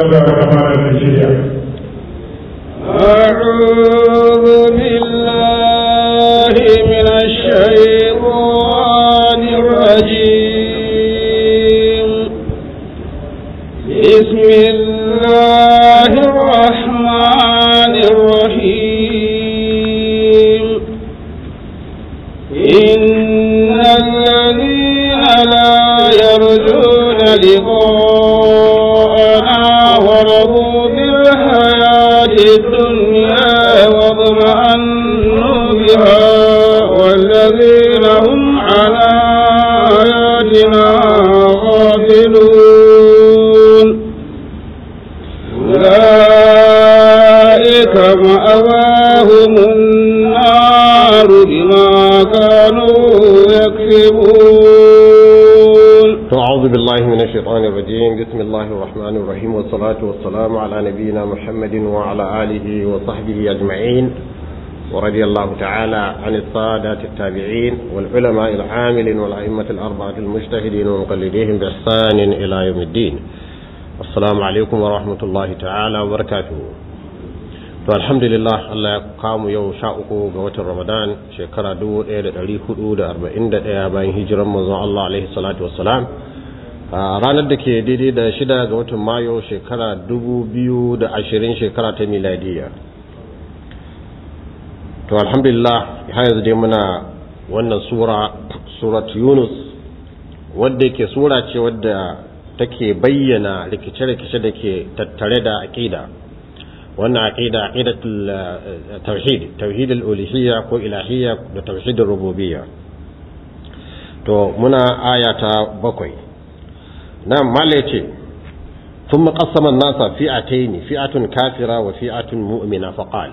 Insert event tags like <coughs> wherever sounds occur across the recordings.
تبارك وتعالى نيجيريا أعوذ بالله من الشيطان الرجيم. بسم الله يكسبون أعوذ بالله من الشيطان الرجيم. بسم الله الرحمن الرحيم. والصلاة والسلام على نبينا محمد وعلى آله وصحبه أجمعين. ورضي الله تعالى عن السادة التابعين والعلماء العاملين والأئمة الأربعة المجتهدين ومقلديهم بإحسان إلى يوم الدين. السلام عليكم ورحمة الله تعالى وبركاته. To alhamdulillah Allah ya kamu yau sha uku ga watan Ramadan shekara 1441 bayan hijiran manzon Allah alaihi salatu wassalam. Ranar da ke daidai da shida ga watan Mayu shekara 2020 shekara ta miladiya. To alhamdulillah har yanzu dai muna wannan sura surat Yunus wadda yake sura ce wadda take bayyana rikice-rikice da ke tattare da aqida wannan aqida aqidatul tauhid tauhid al-uluhiyya ko ilahiyya da tauhid ar-rububiyya to muna aya ta bakwai. Nan mala ya ce thumma qassama an-nasa fi'atayn fi'atun kafira wa fi'atun mu'mina. Faqal.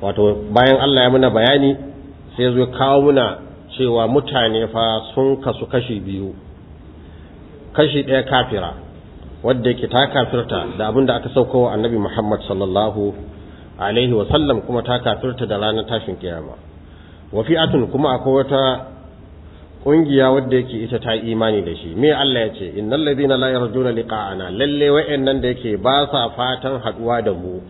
Wato bayan Allah ya muna bayani sai zo kawo muna cewa mutane fa sun kasu kashi biyu. Kashi ɗaya kafira wadda yake ta kafirta da abin da aka sauko wa annabi Muhammad sallallahu alaihi wa sallam kuma ta kafirta da ranar tashin kiyama. Wa fi'atun kuma akwai wata ƙungiya wadda yake ita ta imani da shi. Me Allah ya ce? Innal ladina la yarjuna liqa'ana. Lalle wa'annan da yake ba sa fatan haɗuwa da mu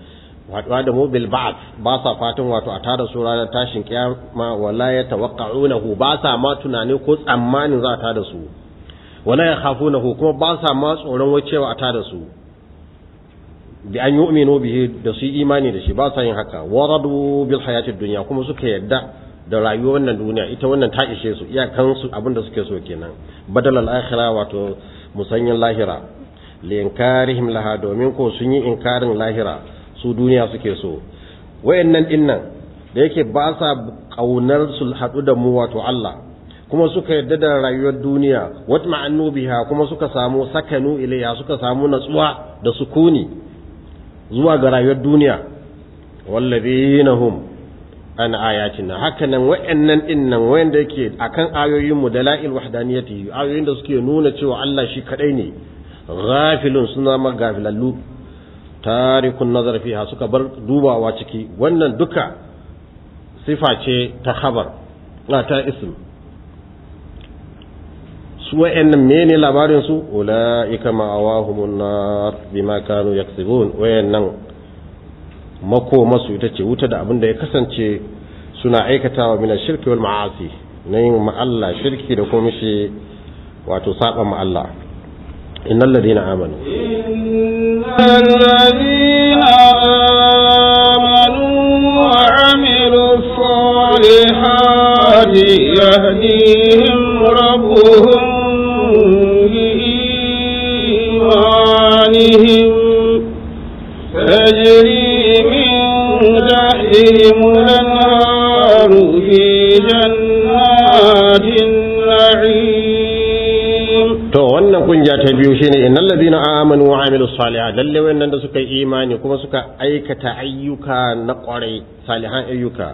haɗuwa da mu bil ba'th ba sa fatan wato a tada su ranar tashin kiyama wala yatawaqqa'unahu ba sa ma tunani ko tsammanin za ta da su. Wala ya khafunahu kuma ba sa ma tsoron wacewa a tada su. Bi an yu'minu bihi da su imani da shi ba sa yin haka. Waradu bil hayatid dunya kuma suka yadda da rayuwar wannan duniya ita wannan ta ishe su iyakan su abin da suke so kenan. Badal al akhira wato musanyin lahira. Li inkarihim laha domin ko sun yi inkarin lahira su duniya suke so. Wayannan ɗin nan da yake ba sa ƙaunar su hadu da mu wato Allah kuma suka yadda da rayuwar duniya wat ma'annu biha kuma suka samu sakanu ilayya suka samu natsuwa da sukuni zuwa ga rayuwar duniya. Wallazina hum an ayatina. Hakanan wa'annan ɗin nan wanda yake akan ayoyin mu dalail wahdaniyati ayoyin da suke nuna cewa Allah shi kadai ne. Ghafilun suna magafilallu tarikun nazar fiha suka bar dubawa ciki. Wannan duka sifa ce ta khabar na ta ism. Su wa'annan mene labarin su? Ulaika ma'awahumun nar bima kanu yaksibun. Wa'annan mako masu ita ce wuta da abin da ya kasance suna aikatawa min shirki wal ma'asi. Na yin ma'alla shirki da kuma shi wato saba ma Allah. Innal ladina amanu. Innal ladina amanu wa amilus salihati yahdihim rabbuhum تجري من تحتهم الأنهار في جنات النعيم to wannan kungiya ta biyu shine innal ladina amanu wa amilus salihat lalle wayannan da suka yi imani kuma suka aikata ayyuka na kwarai salihan ayyuka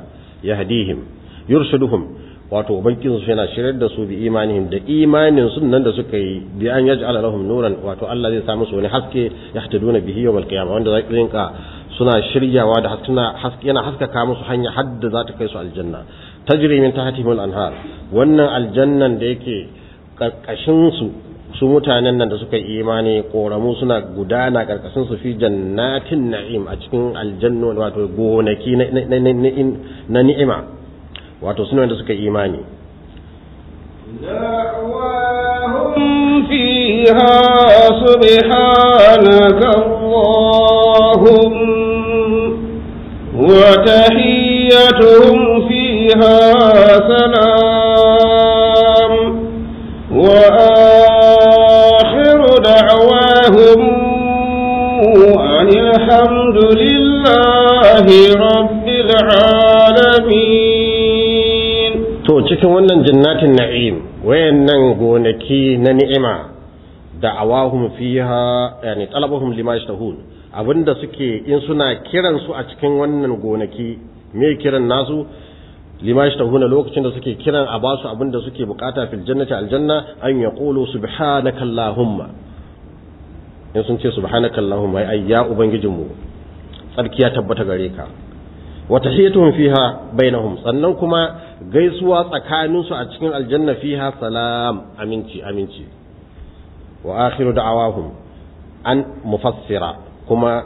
yahdihim yurshiduhum wato ubangijin su yana shirar da su bi imanihim da imanin sun nan da suka yi bi an yaj'ala lahum nuran wato Allah zai sa musu wani haske yahtaduna bihi yawmal qiyamah wanda zai rinka suna shiryawa da haske yana haskaka musu hanya hadda za ta kai su aljanna. Tajri min tahtihim al-anhar wannan aljannan da yake ƙarƙashin su su mutanen nan da suka yi imani koramu suna gudana ƙarƙashin su fi jannatin na'im a cikin aljanno wato gonaki na ni'ima. Wato suna da suka imani. دعواهم فيها سبحانك اللهم وتحيتهم فيها سلام وآخر دعواهم أن الحمد لله رب العالمين cikin wannan jannatin na'im wayannan gonaki na ni'ima da'awahum fiha yani talabuhum lima yashtahun. Abinda suke in suna kiran su a cikin wannan gonaki me kiran nasu? Lima yashtahuna lokacin da suke kiran a ba su abin da suke buƙata fil jannati aljanna an yaqulu subhanaka allahumma in sun ce subhanaka allahumma ai ya ubangijinmu tsarki ya tabbata gare ka. Wa tahiyatuhum fiha bainahum. Sannan kuma gaisuwa tsakaninsu a cikin aljanna fiha salam aminci aminci. Wa akhiru da'awahum an mufassira kuma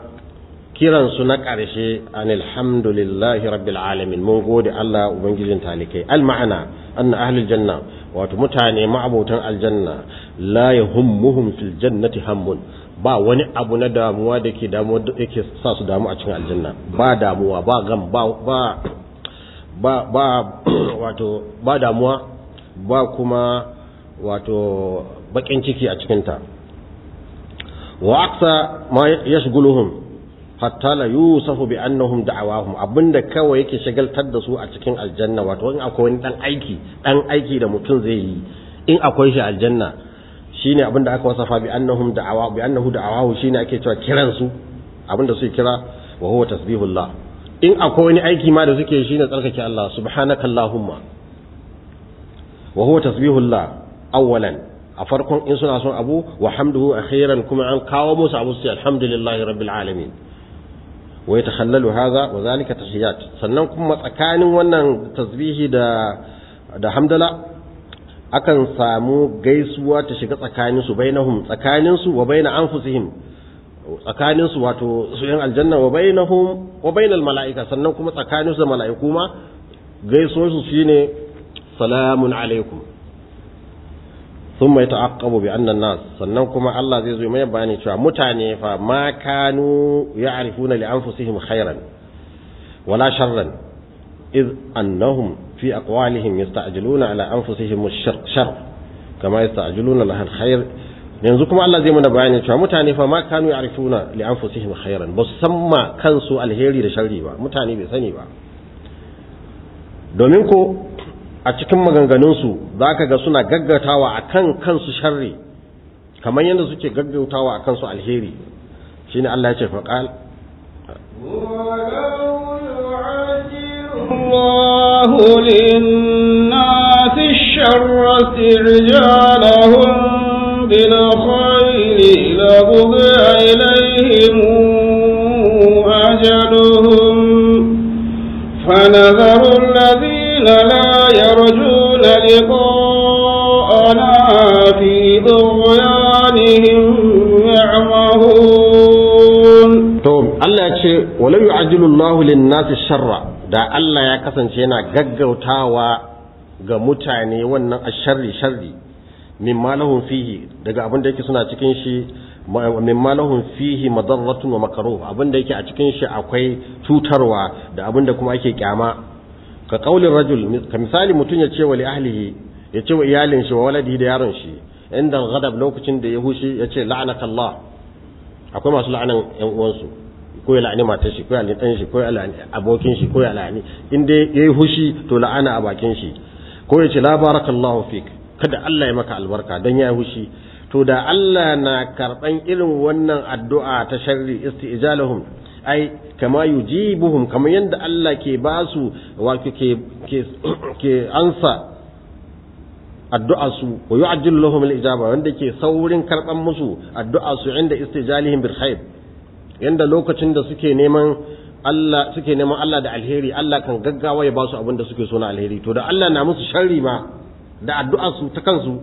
kiransu na ƙarshe an alhamdulillahi rabbil alamin. Mun gode Allah ubangijin talikai. Al ma'ana anna ahlul janna wato mutane ma'abotan aljanna la yahummuhum fil jannati hammun. Ba wani abu na damuwa da ke damuwa da yake sa su damu a cikin aljanna. Ba damuwa ba gam ba ba <clears throat> wato ba damuwa ba kuma wato bakin ciki a cikinta. Wa aksa ma yashguluhum hatta la yusafu bi annahum da'awahum. Abinda kawai yake shagaltar da su a cikin aljanna wato in akwai wani dan aiki dan aiki da mutum zai yi in akwai shi aljanna shine abin da aka wasafa bi annahum da'awa bi annahu da'awahu shine ake cewa kiran su abin da suke kira wa huwa tasbihullah. In akwai wani aiki ma da suke shine tsarkake Allah subhanaka allahumma wa huwa tasbihullah awwalan. A farkon in suna son abu wa hamduhu akhiran kuma an kawo musu abu sai alhamdulillahi rabbil alamin. Wa yatakhallalu hadha wa zalika tahiyat sannan kuma tsakanin wannan tasbihi da da hamdala akan samu gaisuwa ta shiga tsakanin su bainahum tsakanin su wa baina anfusihim. tsakanin su wato su yan aljanna wa bainahum wa bainal malaika sannan kuma tsakanin su da malaiku ma gaisuwar su shine salamun alaikum. Thumma yata'aqqabu bi anna nas sannan kuma Allah zai zo mai bayani cewa mutane fa ma kanu ya'rifuna li anfusihim khairan wala sharran iz annahum fi aqwalihim yasta'jiluna ala anfusihim ash-shar kama yasta'jiluna laha yanzu kuma Allah zai mana bayani cewa mutane fa ma kanu ya'rifuna li anfusihim khairan ba su samma kansu alheri da sharri ba mutane bai sani ba domin ko a cikin maganganun su zaka ga suna gaggatawa akan kansu sharri kamar yadda suke gaggautawa akan su alheri shine Allah ya ce fa qal الله للناس الشر استعجالهم بالخير لقضي إليهم أجلهم فنذر الذين لا يرجون لقاءنا في طغيانهم يعمهون to Allah ya ce walau yu'ajjilu Allahu lin-nasi sharra da Allah ya kasance yana gaggautawa ga mutane wannan asharri sharri mimma lahum fihi daga abin da yake suna cikin shi mimma lahum fihi madarratun wa makruh abin da yake a cikin shi akwai cutarwa da abin da kuma ake kyama. Ka qaulin rajul ka misali mutun ya ce wa li ahlihi ya ce wa iyalin shi wa waladihi da yaron shi inda ghadab lokacin da ya hushi ya ce la'anaka Allah akwai masu la'anan yan uwansu ko ya la'ani matar shi ko ya la'ani shi ko ya la'ani abokin shi ko ya la'ani in dai yayi hushi to la'ana a bakin shi. Ko ya ce la barakallahu fik. Kada Allah ya maka albarka dan ya hushi. To da Allah na karɓan irin wannan addu'a ta sharri isti'jalahum ai kama yujibuhum kamar yadda Allah ke ba su wa ke ke <clears throat> ke ansa addu'a su wa yu'ajjilu al-ijaba wanda ke saurin karɓan musu addu'a su inda istijalihim bil khair. Yanda lokacin da suke neman Allah suke neman Allah da alheri Allah kan gaggawa ya ba su abin da suke so na alheri. To da Allah na musu sharri ma da addu'a su ta kansu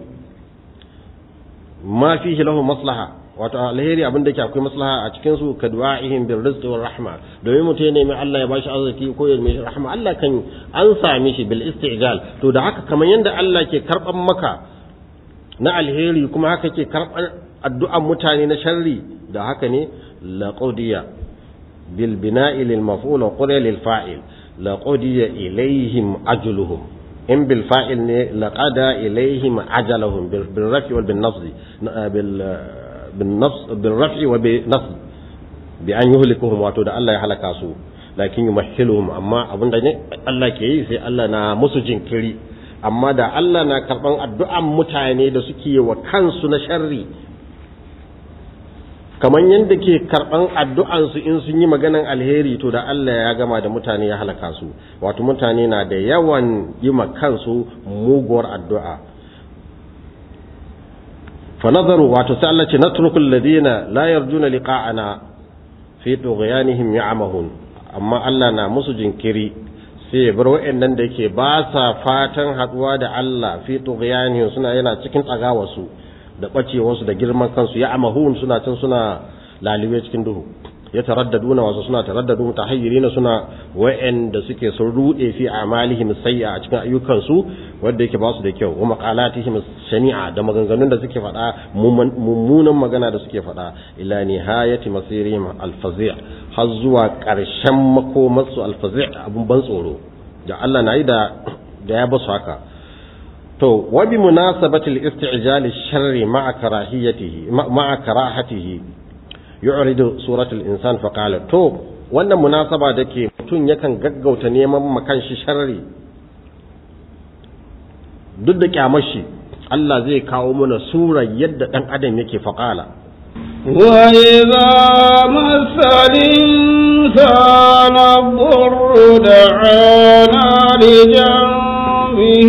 ma fihi lahu maslaha. Wato alheri abin da ke akwai maslaha a cikin su ka du'a'ihim bil rizqi war rahma. Domin mutum ya nemi Allah ya bashi arziki ko ya nemi rahma Allah kan an same shi bil istijal. To da haka kamar yanda Allah ke karɓan maka na alheri kuma haka ke karɓan addu'an mutane na sharri da haka ne la bil bina'i lil maf'ul wa qudiya lil fa'il. La qudiya ilayhim ajluhum. In bil fa'il ne laqada ilaihim ajalahum bil rafi wal bin nasb bil bin nasb bil rafi wa bin nasb bi an yuhlikuhum wato da Allah ya halaka su lakin yumahhiluhum amma abin da ne Allah ke yi sai Allah na musu jinkiri amma da Allah na karɓan addu'an mutane da suke wa kansu na sharri kamar yadda ke karɓan addu'ansu in sun yi maganan alheri to da Allah ya gama da mutane ya halaka su. Wato mutane na da yawan yi kansu muguwar addu'a. Fa nazaru wato sai Allah ce natruku alladhina la yarjuna liqa'ana fi tughyanihim ya'mahun. Amma Allah na musu jinkiri sai ya bar wa'annan da yake ba sa fatan haɗuwa da Allah fi tughyanihim suna yana cikin tsagawarsu. Da ɓacewarsu da girman kansu ya amahun suna can suna lalibe cikin duhu ya taraddaduna wasu suna taraddadu tahayyirina suna wa'anda suke sun rude fi amalihim sayya a cikin ayyukansu wanda yake ba su da kyau wa maqalatihim shani'a da maganganun da suke faɗa mummunan magana da suke faɗa ila nihayati masirihim alfazi' har zuwa ƙarshen makomarsu alfazi' abun ban tsoro. Da Allah na yi da da ya ba su haka to wa bi munasabati al-isti'jal ash-sharri ma'a karahiyatihi ma'a karahatihi yu'ridu suratul insan fa qala to wannan munasaba dake mutun yakan gaggauta neman makan shi sharri duk da kyamar shi Allah zai kawo mana surar yadda dan adam yake fa qala وإذا مس الإنسان الضر دعانا لجنبه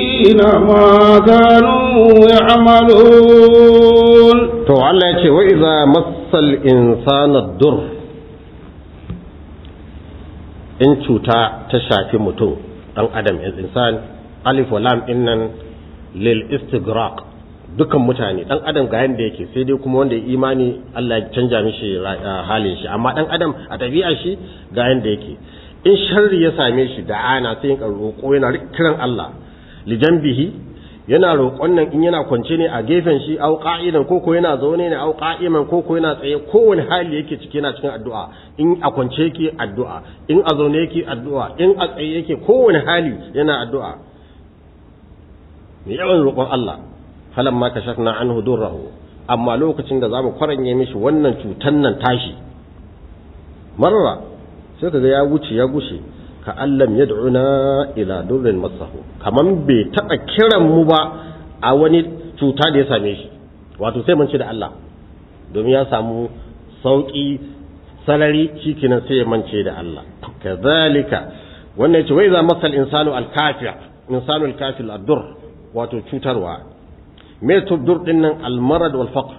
ما كانوا يعملون to Allah ya ce wa iza massal insana dur in cuta ta shafi mutum dan adam insan alif wa lam dinnan lil istighraq dukan mutane dan adam ga yanda yake sai dai kuma wanda ya imani Allah ya canja mishi halin shi amma dan adam a tabi'a shi ga yanda yake in sharri ya same shi da ana sai ya roƙo yana kiran Allah Lijanbihi yana roƙon nan in yana kwance ne a gefen shi au qa'idan ko ko yana zaune ne au qa'iman ko ko yana tsaye kowane hali yake ciki yana cikin addu'a. In a kwance yake addu'a in a zaune yake addu'a in a tsaye yake kowane hali yana addu'a. Mai yawan roƙon Allah falan ma kashafna anhu durrahu. Amma lokacin da za mu kwaranye mishi wannan cutan nan tashi marra sai kaga ya wuce ya gushe. Ka allam yad'una ila durrin masahu kaman bai taba kiran mu ba a wani cuta da ya same shi. Wato sai mun da Allah. Domin ya samu sauƙi salari shikenan sai ya da Allah. Kazalika wannan ya ce wai za masal insanu al-kafir. Insanu al-kafir ad-dur wato cutarwa. Me dur ɗin nan? Al-marad wal faqr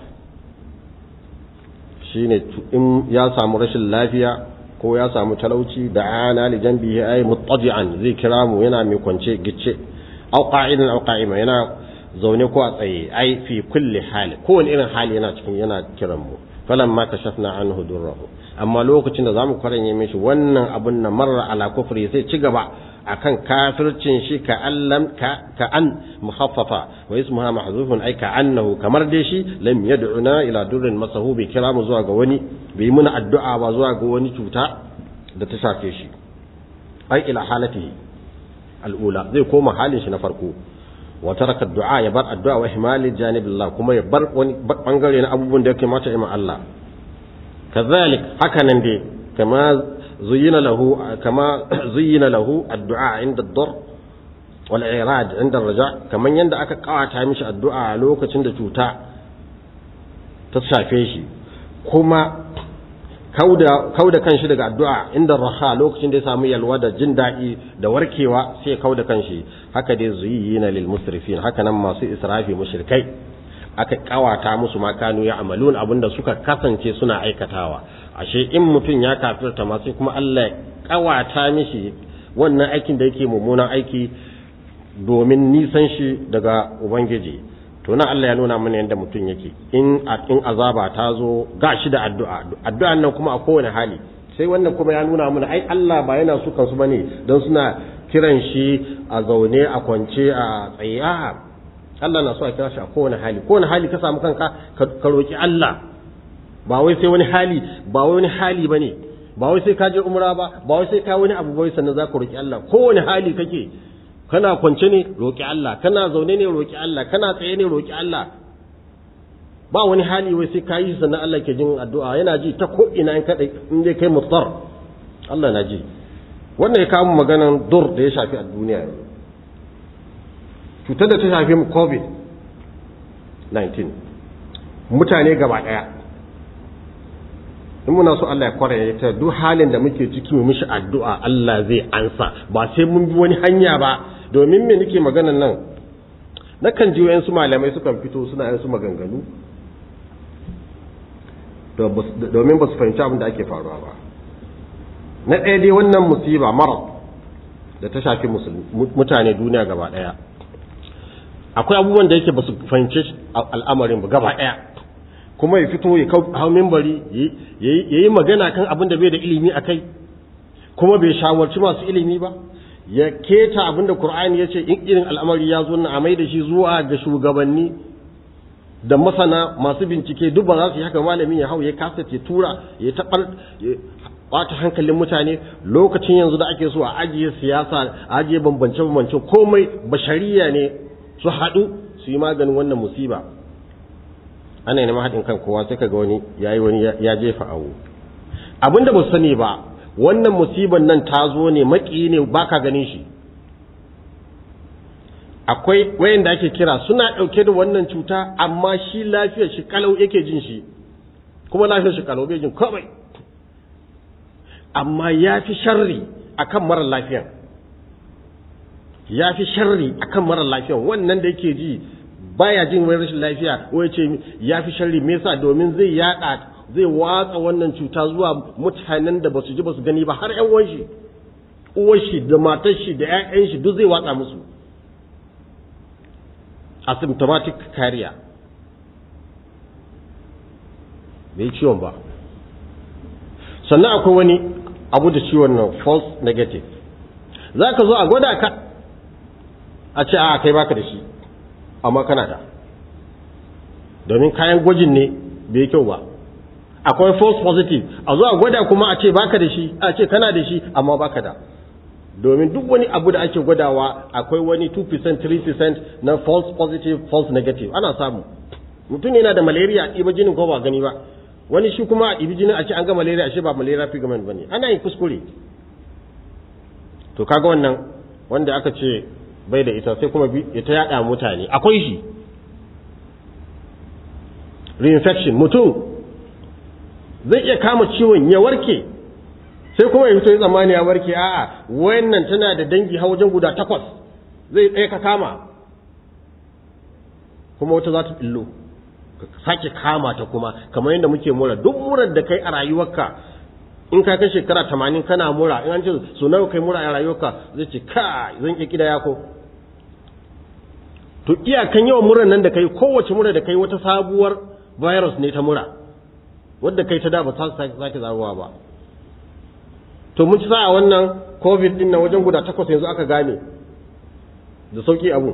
shine in ya samu rashin lafiya ko ya samu talauci da ana li janbihi ay muttadi'an zai kira mu yana mai kwance gicce aw qa'idan aw qa'ima yana zaune ko a tsaye ai fi kulli hali kowane irin hali yana cikin yana kiran mu. Falamma kashafna anhu durrahu. Amma lokacin da za mu kwaranye mishi wannan abun na marra ala kufri sai ci gaba akan kafircin shi ka allam ka ka an mukhaffafa wa ismuha mahzufun ay ka annahu kamar dai shi lam yad'una ila durrin masahu bi kira mu zuwa ga wani bai muna addu'a ba zuwa ga wani cuta da ta shafe shi. Ai ila halatihi al'ula zai koma halin shi na farko. Wa taraka du'a ya bar addu'a wa ihmali janibillah kuma ya bar wani ɓangare na abubuwan da yake mata ima Allah. Kazalik haka nan dai kama زين له كما زين له الدعاء عند الضر والإعراض عند الرجاء كما يند aka kawata mishi addu'a lokacin da cuta ta shafe shi kuma kauda kanshi daga addu'a inda raha lokacin da ya samu yalwa da jin daɗi da warkewa sai kauda kanshi haka dai zuyina lil musrifin haka nan masu israfi mushrikai aka kawata musu ma kanu ya amalun abinda suka kasance suna aikatawa ashe in mutum ya kafirta ma sai kuma Allah ya ƙawata mishi wannan aikin da yake mummunan aiki domin nisan shi daga ubangiji. To nan Allah ya nuna mana yadda mutum yake. In in azaba ta zo ga shi da addu'a. Addu'an nan kuma a kowane hali. Sai wannan kuma ya nuna mana ai Allah ba yana su kansu ba ne don suna kiran shi a zaune a kwance a tsaye. Allah na so a kira shi a kowane hali. Kowane hali ka samu kanka ka roki Allah. Ba wai sai wani hali ba wai wani hali ba ne ba wai sai ka je umra ba ba wai sai ka wani abu bai sannan za ka roki Allah. Kowane hali kake kana kwance ne roƙi Allah. Kana zaune ne roƙi Allah. Kana tsaye ne roƙi Allah. Ba wani hali wai sai kayi sannan Allah ke jin addu'a. Yana ji ta ko ina in kada in dai kai muftar. Allah na ji. Wannan ya kawo maganan dur da ya shafi a duniya yanzu. Cutar da ta shafi mu covid 19 mutane gaba ɗaya in muna so Allah ya kware ta duk halin da muke ciki mu mishi addu'a Allah zai ansa. Ba sai mun bi wani hanya ba. Domin me nake maganan nan? Nakan ji wayansu malamai sukan fito suna yin su maganganu. Domin ba su fahimci abin da ake faruwa ba. Na ɗaya dai wannan musiba mara da ta shafi mutane duniya gaba ɗaya. Akwai abubuwan da yake ba su fahimci al'amarin ba gaba ɗaya. Kuma ya fito ya hau mimbari ya yi magana kan abin da bai da ilimi a kai kuma bai shawarci masu ilimi ba. Ya keta abin da Kur'ani ya ce in irin al'amari ya zo na a mai da shi zuwa ga shugabanni da masana masu bincike duk ba za su yi haka malamin ya hau ya kasa ya tura ya taɓar ɓata hankalin mutane. Lokacin yanzu da ake so a ajiye siyasa ajiye bambance-bambance komai bashariya ne su haɗu su yi maganin wannan musiba. Ana neman haɗin kan kowa sai kaga wani ya yi wani ya jefa awo. Abin da ba sani ba wannan musiban nan ta zo ne maki ne baka ganin shi. Akwai wayanda ake kira suna ɗauke da wannan cuta amma shi lafiyar shi kalau yake jin shi. Kuma lafiyar shi kalau bai jin komai. Amma ya fi sharri akan mara lafiyan. Ya fi sharri akan mara lafiyan. Wannan da yake ji baya jin wani rashin lafiya wai ce ya fi sharri me yasa? Domin zai yada zai watsa wannan cuta zuwa mutanen da ba su ji ba su gani ba har ƴan uwan shi uwar shi da matar shi da ƴaƴan shi duk zai watsa musu. Asymptomatic carrier bai ciwon ba. Sannan akwai wani abu da ciwon nan false negative. Za ka zo a gwada ka a ce a kai baka da shi. Amma kana da. Domin kayan gwajin ne bai kyau ba. Akwai false positive. A zo a gwada kuma a ce baka da shi a ce kana da shi amma baka da. Domin duk wani abu da ake gwadawa akwai wani 2% 3% na false positive false negative. Ana samu. Mutum yana da malaria a ɗiba jinin ko ba gani ba. Wani shi kuma a ɗibi jinin a ce an ga malaria ashe ba malaria pigment ba ne. Ana yin kuskure. To kaga wannan wanda aka ce bai da ita sai kuma ya ta yada mutane. Akwai shi. Reinfection mutum zai iya kama ciwon ya warke sai kuma ya fito ya tsammani ya warke. A'a wannan tana da dangi ha wajen guda takwas zai ɗaya ka kama kuma wata za ta illo ka sake kama ta kuma kamar yadda muke mura. Duk murar da kai a rayuwarka in ka kai shekara tamanin kana mura in an ce so nawa kai mura a rayuwarka zai ce ka zan iya kida yako to iyakan yawan murar nan da kai kowace mura da kai wata sabuwar virus ne ta mura wadda kai ta da ba ta sake zaruwa ba. To mun ci sa a wannan covid ɗin nan wajen guda takwas yanzu aka gane da sauƙi abu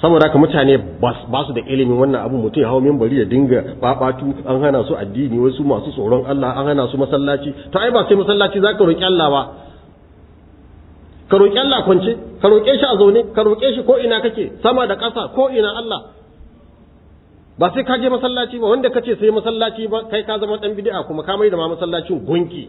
saboda haka mutane ba su da ilimin wannan abu mutum ya hau mimbari ya dinga babatu an hana su addini wasu masu tsoron Allah an hana su masallaci. To ai ba sai masallaci za ka roƙi Allah ba. Ka roƙi Allah kwance ka roƙe shi a zaune ka roƙe shi ko ina kake sama da ƙasa ko ina Allah. Ba sai ka je masallaci ba. Wanda kace sai masallaci ba kai ka zama dan bid'a kuma ka mai da ma masallacin gunki.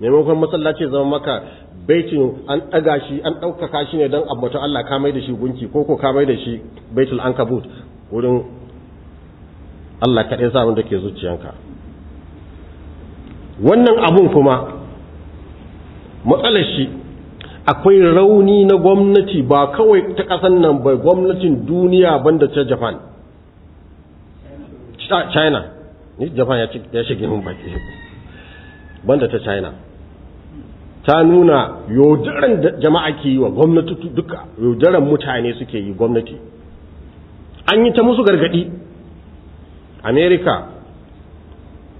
Maimakon masallaci zama maka baitin an ɗaga shi an ɗaukaka shi ne don ambaton Allah ka mai da shi gunki ko ko ka mai da shi baitul ankabut wurin Allah kaɗai sa da ke zuciyanka. Wannan abun kuma matsalar shi akwai rauni na gwamnati ba kawai ta ƙasan nan ba gwamnatin duniya banda ta japan. China. Ni japan ya shige mun baki. Banda ta china. Ta nuna yaudaran da jama'a ke yi wa gwamnati duka yaudaran mutane suke yi gwamnati. An yi ta musu gargaɗi america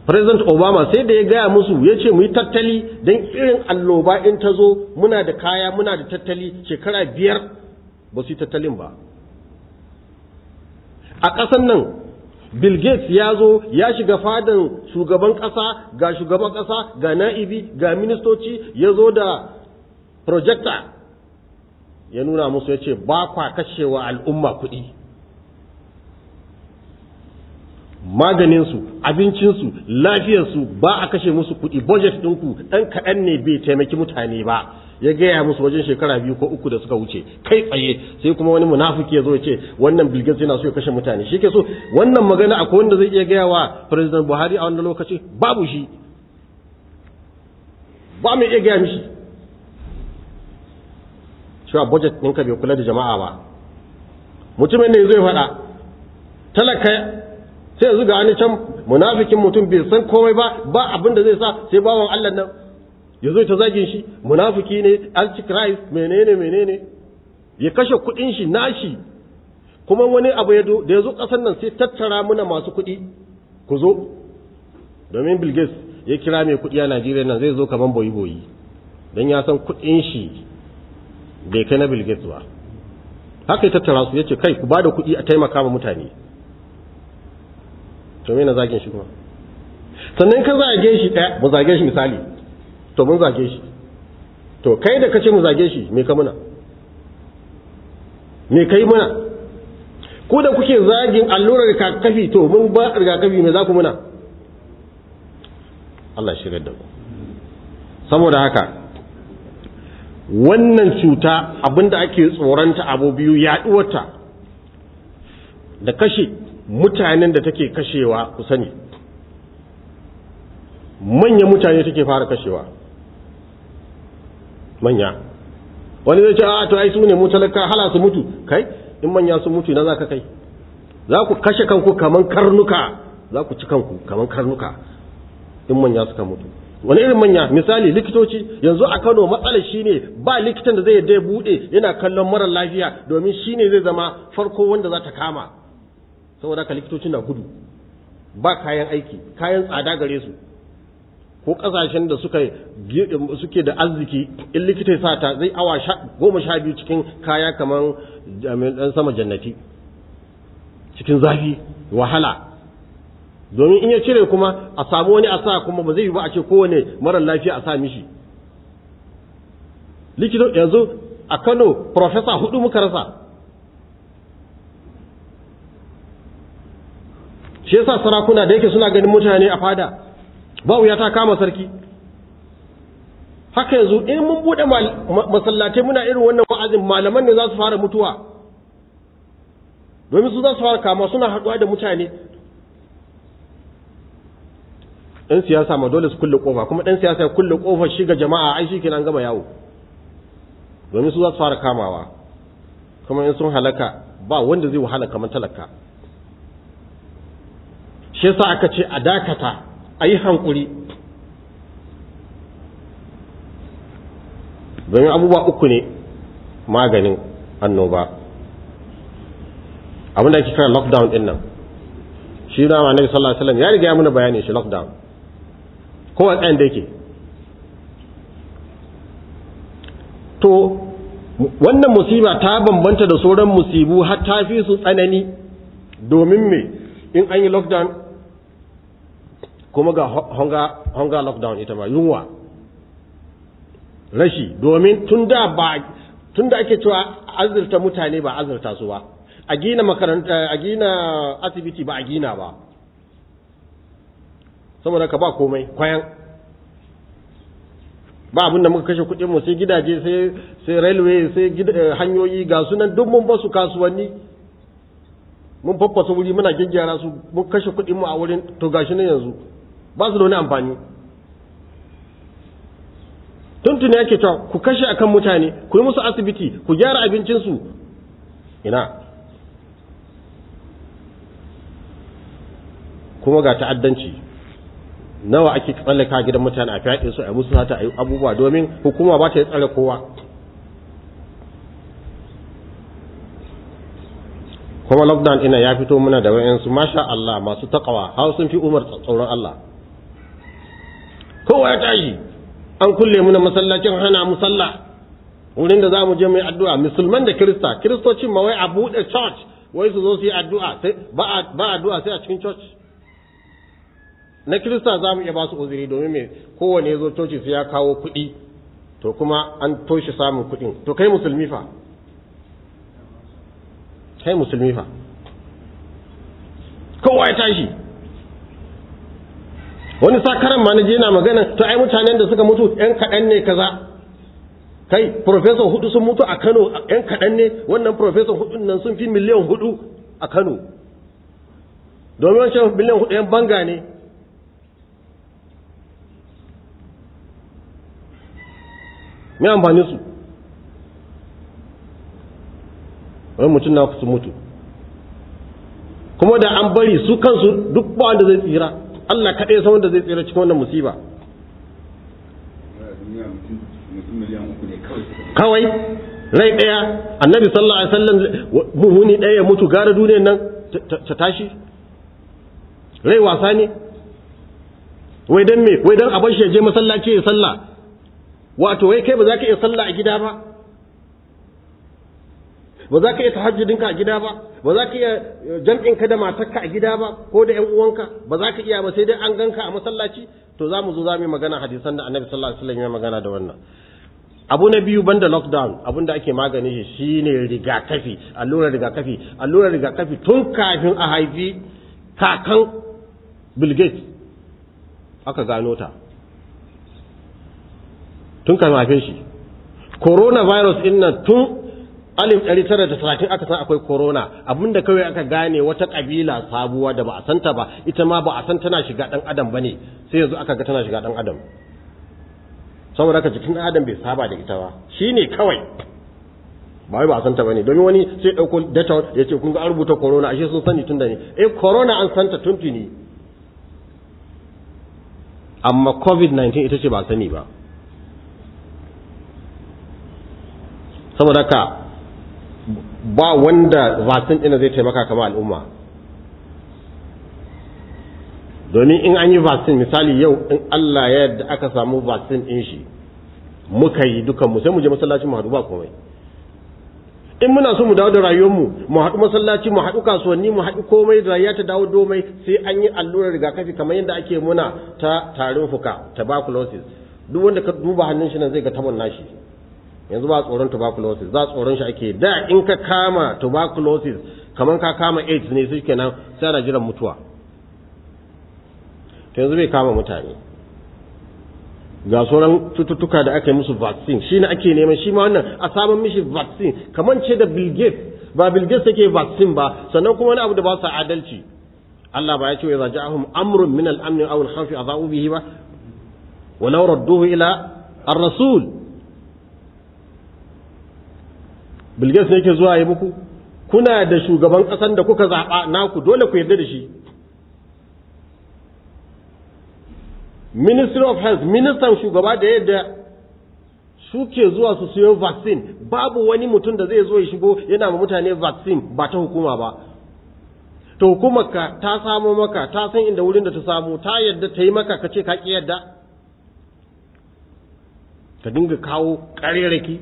president obama sai da ya gaya musu ya ce mu yi tattali don irin alloba in ta zo muna da kaya muna da tattali shekara biyar ba su yi tattalin ba. A ƙasan nan bill gates ya zo ya shiga fadan shugaban ƙasa ga shugaban ƙasa ga na'ibi ga ministoci ya zo da projector. Ya nuna musu ya ce ba kwa kashewa al'umma kuɗi. Maganinsu abincinsu lafiyarsu ba a kashe musu kuɗi. Budget ɗinku ɗan kaɗan ne bai taimaki mutane ba. Ya gaya musu wajen shekara biyu ko uku da suka wuce kai tsaye sai kuma wani munafiki ya zo ya ce wannan bilgis yana so ya kashe mutane. Shi ke so wannan magana akwai wanda zai iya gaya wa president buhari a wannan lokaci? Babu shi. Ba mai iya gaya mishi. Cewa budget ɗinka bai kula da jama'a ba. Mutumin ne zai faɗa talaka sai yanzu wani can munafikin mutum bai san komai ba ba abin da zai sa sai bawan Allah nan. Ya zo ta zagin shi munafiki ne antichrist menene menene ya kashe kuɗin shi nashi. Kuma wani abu ya da ya zo kasan nan sai tattara muna masu kuɗi ku zo. Domin Bill Gates ya kira mai kuɗi a Najeriya nan zai zo kaman boyi boyi dan ya san kuɗin shi bai kai na Bill Gates ba. Haka ya tattara su ya ce kai ku ba da kuɗi a taimaka ma mutane. To me na zagin shi kuma? Sannan ka zage shi ɗaya mu zage shi misali. To mun zage shi. To kai da kace mu zage shi me ka muna? Me kai muna? Ko da kuke zagin allurar rigakafi to mun ba rigakafi me za ku muna? Allah shigar da ku saboda haka wannan cuta abin da ake tsoronta abu biyu yaɗuwarta da kashe mutanen da take kashewa ku sani. Manya mutane take fara kashewa. Manya. Wani zai ce a to ai su ne mu talaka hala su mutu. Kai in manya su mutu na za ka kai? Za ku kashe kanku kaman karnuka. Za ku ci kanku kaman karnuka in manya suka mutu. Wani irin manya? Misali likitoci. Yanzu a Kano matsalar shine ba likitan da zai yadda ya buɗe yana kallon mara lafiya domin shine zai zama farko wanda za ta kama. Saboda ka likitocin na gudu. Ba kayan aiki kayan tsada gare su. Ko ƙasashen da suka suke da arziki in likita ya sata zai awa goma sha biyu cikin kaya kamar dan sama jannati. Cikin zafi wahala. Domin in ya cire kuma a samu wani a sa kuma ba zai yi ba a ce kowane marar lafiya a sa mishi. Likito yanzu a kano profesa huɗu muka rasa. Shi yasa sarakuna da yake suna ganin mutane a fada. Ba wuya ta kama sarki. Haka yanzu in mun buɗe masallatai muna irin wannan wa'azin malaman ne za su fara mutuwa. Domin su za su fara kama suna haɗuwa da mutane. Ɗan siyasa ma dole su kulle ƙofa kuma ɗan siyasa ya kulle ƙofar shiga jama'a ai shi kenan gama yawo. Domin su za su fara kamawa. Kuma in sun halaka ba wanda zai wahala kamar talaka. Shi yasa aka ce a dakata. A yi hankuri. Domin abubuwa uku ne maganin annoba. Abin da ake kira lockdown ɗin nan. Shi da ma nabi sallallahu alaihi wasallam ya riga ya muna bayani shi lockdown. Ko a tsayin da yake. To wannan musiba ta bambanta da sauran musibu har ta fi su tsanani. Domin me? In an yi lockdown kuma ga hunger lockdown ita ma yunwa. Rashi domin tun da ba tun da ake cewa azurta mutane ba azurta su ba a gina makaranta a gina asibiti ba a gina ba. Saboda ka ba komai kwayan. Ba abin da muka kashe kuɗin mu sai gidaje sai sai railway sai hanyoyi ga sunan duk mun ba su kasuwanni. Mun faffasa wuri muna gyaggyara su mun kashe kuɗin mu a wurin to gashi ne yanzu. Ba su da wani amfani. Tuntuni yake cewa ku kashe akan mutane ku yi musu asibiti ku gyara abincinsu. Ina? Kuma ga ta'addanci. Nawa ake tsallaka gidan mutane a fyaɗe su a musu sata a yi abubuwa domin hukuma ba ta yi tsare kowa. Kuma lockdown ina ya fito muna da wayansu masha Allah masu takawa har sun fi umar tsoron Allah. Kowa ya tashi. An kulle muna masallacin hana mu sallah. Wurin da za mu je mai addu'a musulman da kirista. Kiristocin ma wai a buɗe church wai su zo su yi addu'a sai ba addu'a sai a cikin church. Na kirista za mu iya ba su uzuri domin me? Kowane zo coci sai ya kawo kuɗi. To kuma an toshe samun kuɗin. To kai musulmi fa. Kai musulmi fa. Kowa ya tashi. Wani sakaran ma na je na magana to ai mutanen da suka mutu yan kaɗan ne kaza. Kai professor huɗu sun mutu a Kano yan kaɗan ne wannan professor hudun nan sun fi miliyan huɗu a Kano. Domin wancan miliyan huɗu yan banga ne. Me amfani su? Wani mutum na su mutu? Kuma da an bari su kansu duk ba wanda zai tsira. Allah kaɗai san wanda zai tsira cikin wannan musiba. Kawai rai ɗaya annabi sallallahu alaihi wasallam mumuni ɗaya ya mutu gara duniyar nan ta tashi. Rai wasa ne. Wai dan me? Wai dan abin shi je masallaci ya sallah. Wato wai kai ba za ka iya sallah a gida ba. Ba za ka iya tahajjudinka a gida ba ba za ka iya jam'inka da matarka a gida ba ko da ƴan uwanka ba za ka iya ba sai dai an ganka a masallaci. To za mu zo za mu yi magana hadisan da annabi sallallahu alaihi wasallam ya magana da wannan. Abu na biyu banda lockdown abin da ake magani shi shine rigakafi allurar rigakafi. Allurar rigakafi tun kafin a haifi kakan bill gates aka gano ta. Tun kafin haife shi. Coronavirus ɗin nan tun alif ɗari tara da talatin aka san akwai corona abin da kawai aka gane wata ƙabila sabuwa da ba a santa ba ita ma ba a san tana shiga ɗan adam ba ne sai yanzu aka ga tana shiga ɗan adam. Saboda haka jikin adam bai saba da ita ba shi ne kawai. Ba wai ba a santa ba ne domin wani sai ɗauko data ya ce kun ga an rubuta corona ashe sun sani tun da ne eh corona an santa tun tuni. Amma covid-19 ita ce ba sani ba. Saboda haka ba wanda vaccine ɗin zai taimaka kama al'umma. Domin in an yi vaccine misali yau in Allah ya yadda aka samu vaccine ɗin shi muka yi dukanmu sai mu je masallacin mu haɗu ba komai. In muna so mu dawo da rayuwarmu mu haɗu masallaci mu haɗu kasuwanni mu haɗu komai da rayuwa ta dawo domai sai an yi allurar rigakafi kamar yadda ake muna ta tarin fuka tuberculosis. Duk wanda ka duba hannun shi nan zai ga tabon nashi. Yanzu ba tsoron tuberculosis za tsoron shi ake da in ka kama tuberculosis kamar ka kama aids ne su kenan sai ana jiran mutuwa. To yanzu bai kama mutane. Ga sauran cututtuka da aka yi musu vaccine shi ne ake neman shi ma wannan a samun mishi vaccine. Kamar ce da bill gates ba bill gates yake vaccine ba sannan kuma wani abu da ba su adalci. Allah ba ya ce wa idza ja'ahum amrun min al-amn aw al-khawfi ba? Walau radduhu ila ar-rasul. Bilges ne ke zuwa yi muku? Kuna da shugaban ƙasan da kuka zaɓa naku dole ku yarda da shi. Ministry of health ministan shugaba da yadda suke zuwa su siyo vaccine babu wani mutum da zai zo ya shigo yana ma mutane vaccine ba ta hukuma ba. To hukumarka ta samo maka ta san inda wurin da ta samu ta yadda ta yi maka ka ce ka ƙi yadda ka dinga kawo ƙarerake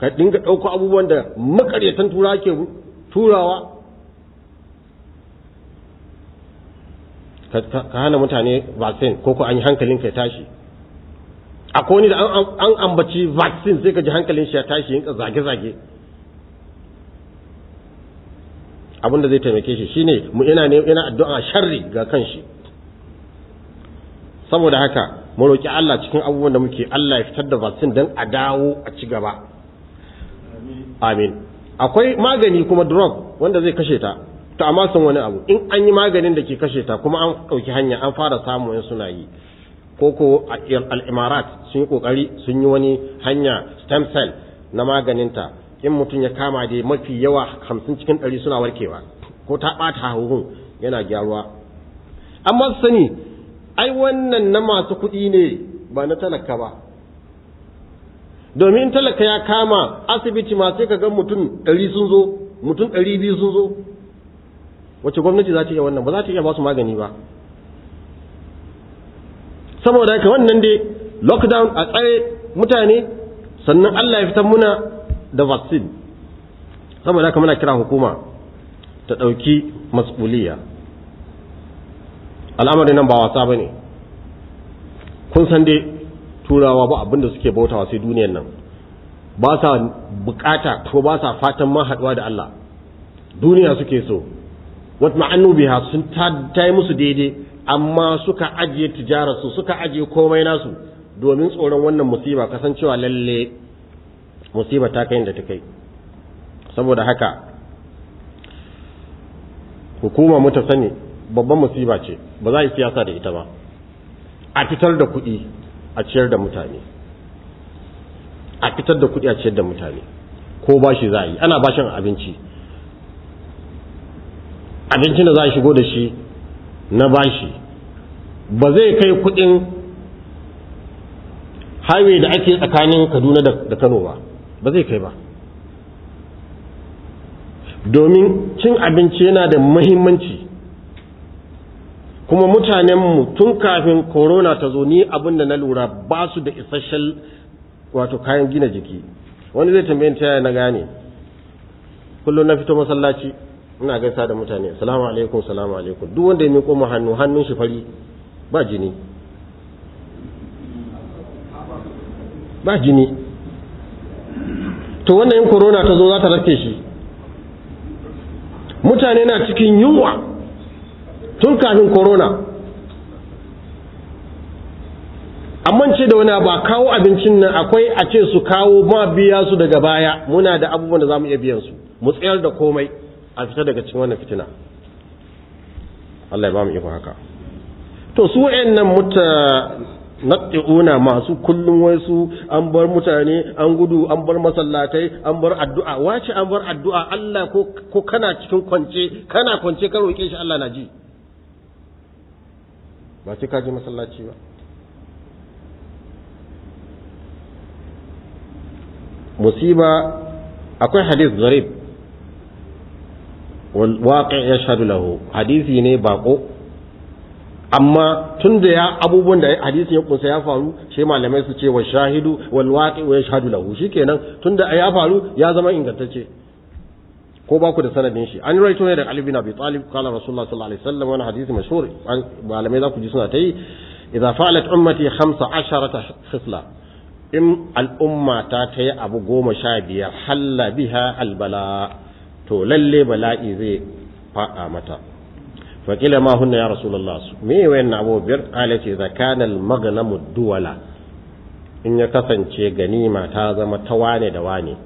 ka dinga ɗauko abubuwan da makaryatan tura ke turawa. Ka hana mutane vaccine ko ko an yi hankalin ka tashi. Akwai wani da an ambaci vaccine sai ka ji hankalin shi ya tashi yinka zage-zage. Abinda zai taimake shi shine mu ina ne ina addu'a sharri ga kanshi saboda haka mu roki Allah cikin abubuwan da muke Allah ya fitar da vaccine dan a dawo a ci gaba. Amin. Akwai magani kuma drug wanda zai kashe ta to amma sun wani abu. In an yi maganin da ke kashe ta kuma an ɗauki hanya an fara samu in suna yi. Ko ko al'imarat sun yi ƙoƙari sun yi wani hanya stem cell na maganinta in mutum ya kama da mafi yawa hamsin cikin ɗari suna warkewa. Ko ta ɓata huhun yana gyaruwa. Amma sani ai wannan na masu kuɗi ne ba na talaka ba. Domin talaka ya kama asibiti ma sai ka ga mutum ɗari sun zo mutum ɗari biyu sun zo. Wacce gwamnati za ta iya wannan? Ba za ta iya ba su magani ba. Saboda haka wannan dai lockdown a tsare mutane sannan Allah ya fitar muna da vaccine. Saboda haka muna kira hukuma ta ɗauki mas'uliya. Al'amarin nan ba wasa ba ne kun san dai turawa ba abin da suke bautawa sai duniyan nan. Ba sa buƙata ko ba sa fatan ma haɗuwa da Allah. Duniya suke so. Wat ma'annu biha sun ta yi musu daidai amma suka ajiye tijararsu suka ajiye komai nasu domin tsoron wannan musiba kasancewa lalle musiba ta kai da ta kai. Saboda haka hukuma mu ta sani babban musiba ce ba za a yi siyasa da ita ba. A fitar da kuɗi. A ciyar da mutane. A fitar da kuɗi a ciyar da mutane. Ko bashi za a yi. Ana bashin abinci. Abincin da za a shigo da shi na bashi. Ba zai kai kuɗin highway da ake tsakanin kaduna da kano ba. Ba zai kai ba. Domin cin abinci yana da muhimmanci. Kuma mutanenmu tun kafin corona ta zo ni abin da na lura ba su da isasshen wato kayan gina jiki. Wani zai tambayin ta na gane. Kullum na fito masallaci ina gaisa da mutane salamu alaikum salamu alaikum. Duk wanda ya miƙo mu hannu hannun shi fari ba jini. Ba jini. To wannan yin corona ta zo za ta rake shi. Mutane na cikin yunwa. Tun kafin corona. Amma ce da wani ba kawo abincin nan akwai a ce su kawo ma biya su daga baya. Muna da abubuwan da za mu iya biyan su. Mu tsayar da komai a fita daga cikin wannan fitina. Allah ya ba mu iko haka. To su wayannan muta naqti'una masu kullum wai su an bar mutane an gudu an bar masallatai an bar addu'a. Wace an bar addu'a? Allah ko kana cikin kwance kana kwance ka roke shi Allah na ji. Ba sai ka je masallaci ba. Musiba akwai hadith zarib wal waqi' yashhadu lahu. Hadisi ne bako amma tun da ya abubuwan da hadisin ya kunsa ya faru shi malamai su ce wa shahidu wal waqi wa yashhadu lahu. Shikenan tun da ya faru ya zama ingantacce. Ko ba ku da sanadin shi. An rawaito ne daga Ali bin Abi Talib qala Rasulullah sallallahu alaihi wasallam wani hadisi mashhur malamai za ku ji suna ta yi idza fa'alat ummati 15 khisla. In al'umma ta ta yi abu goma sha biyar halla biha albala to lalle bala'i zai faɗa mata. Faƙila ma hunna ya rasulullah su me wayan abu biyar? Ƙala ce zakanal magnamu duwala in ya kasance ganima ta zama ta wane da wane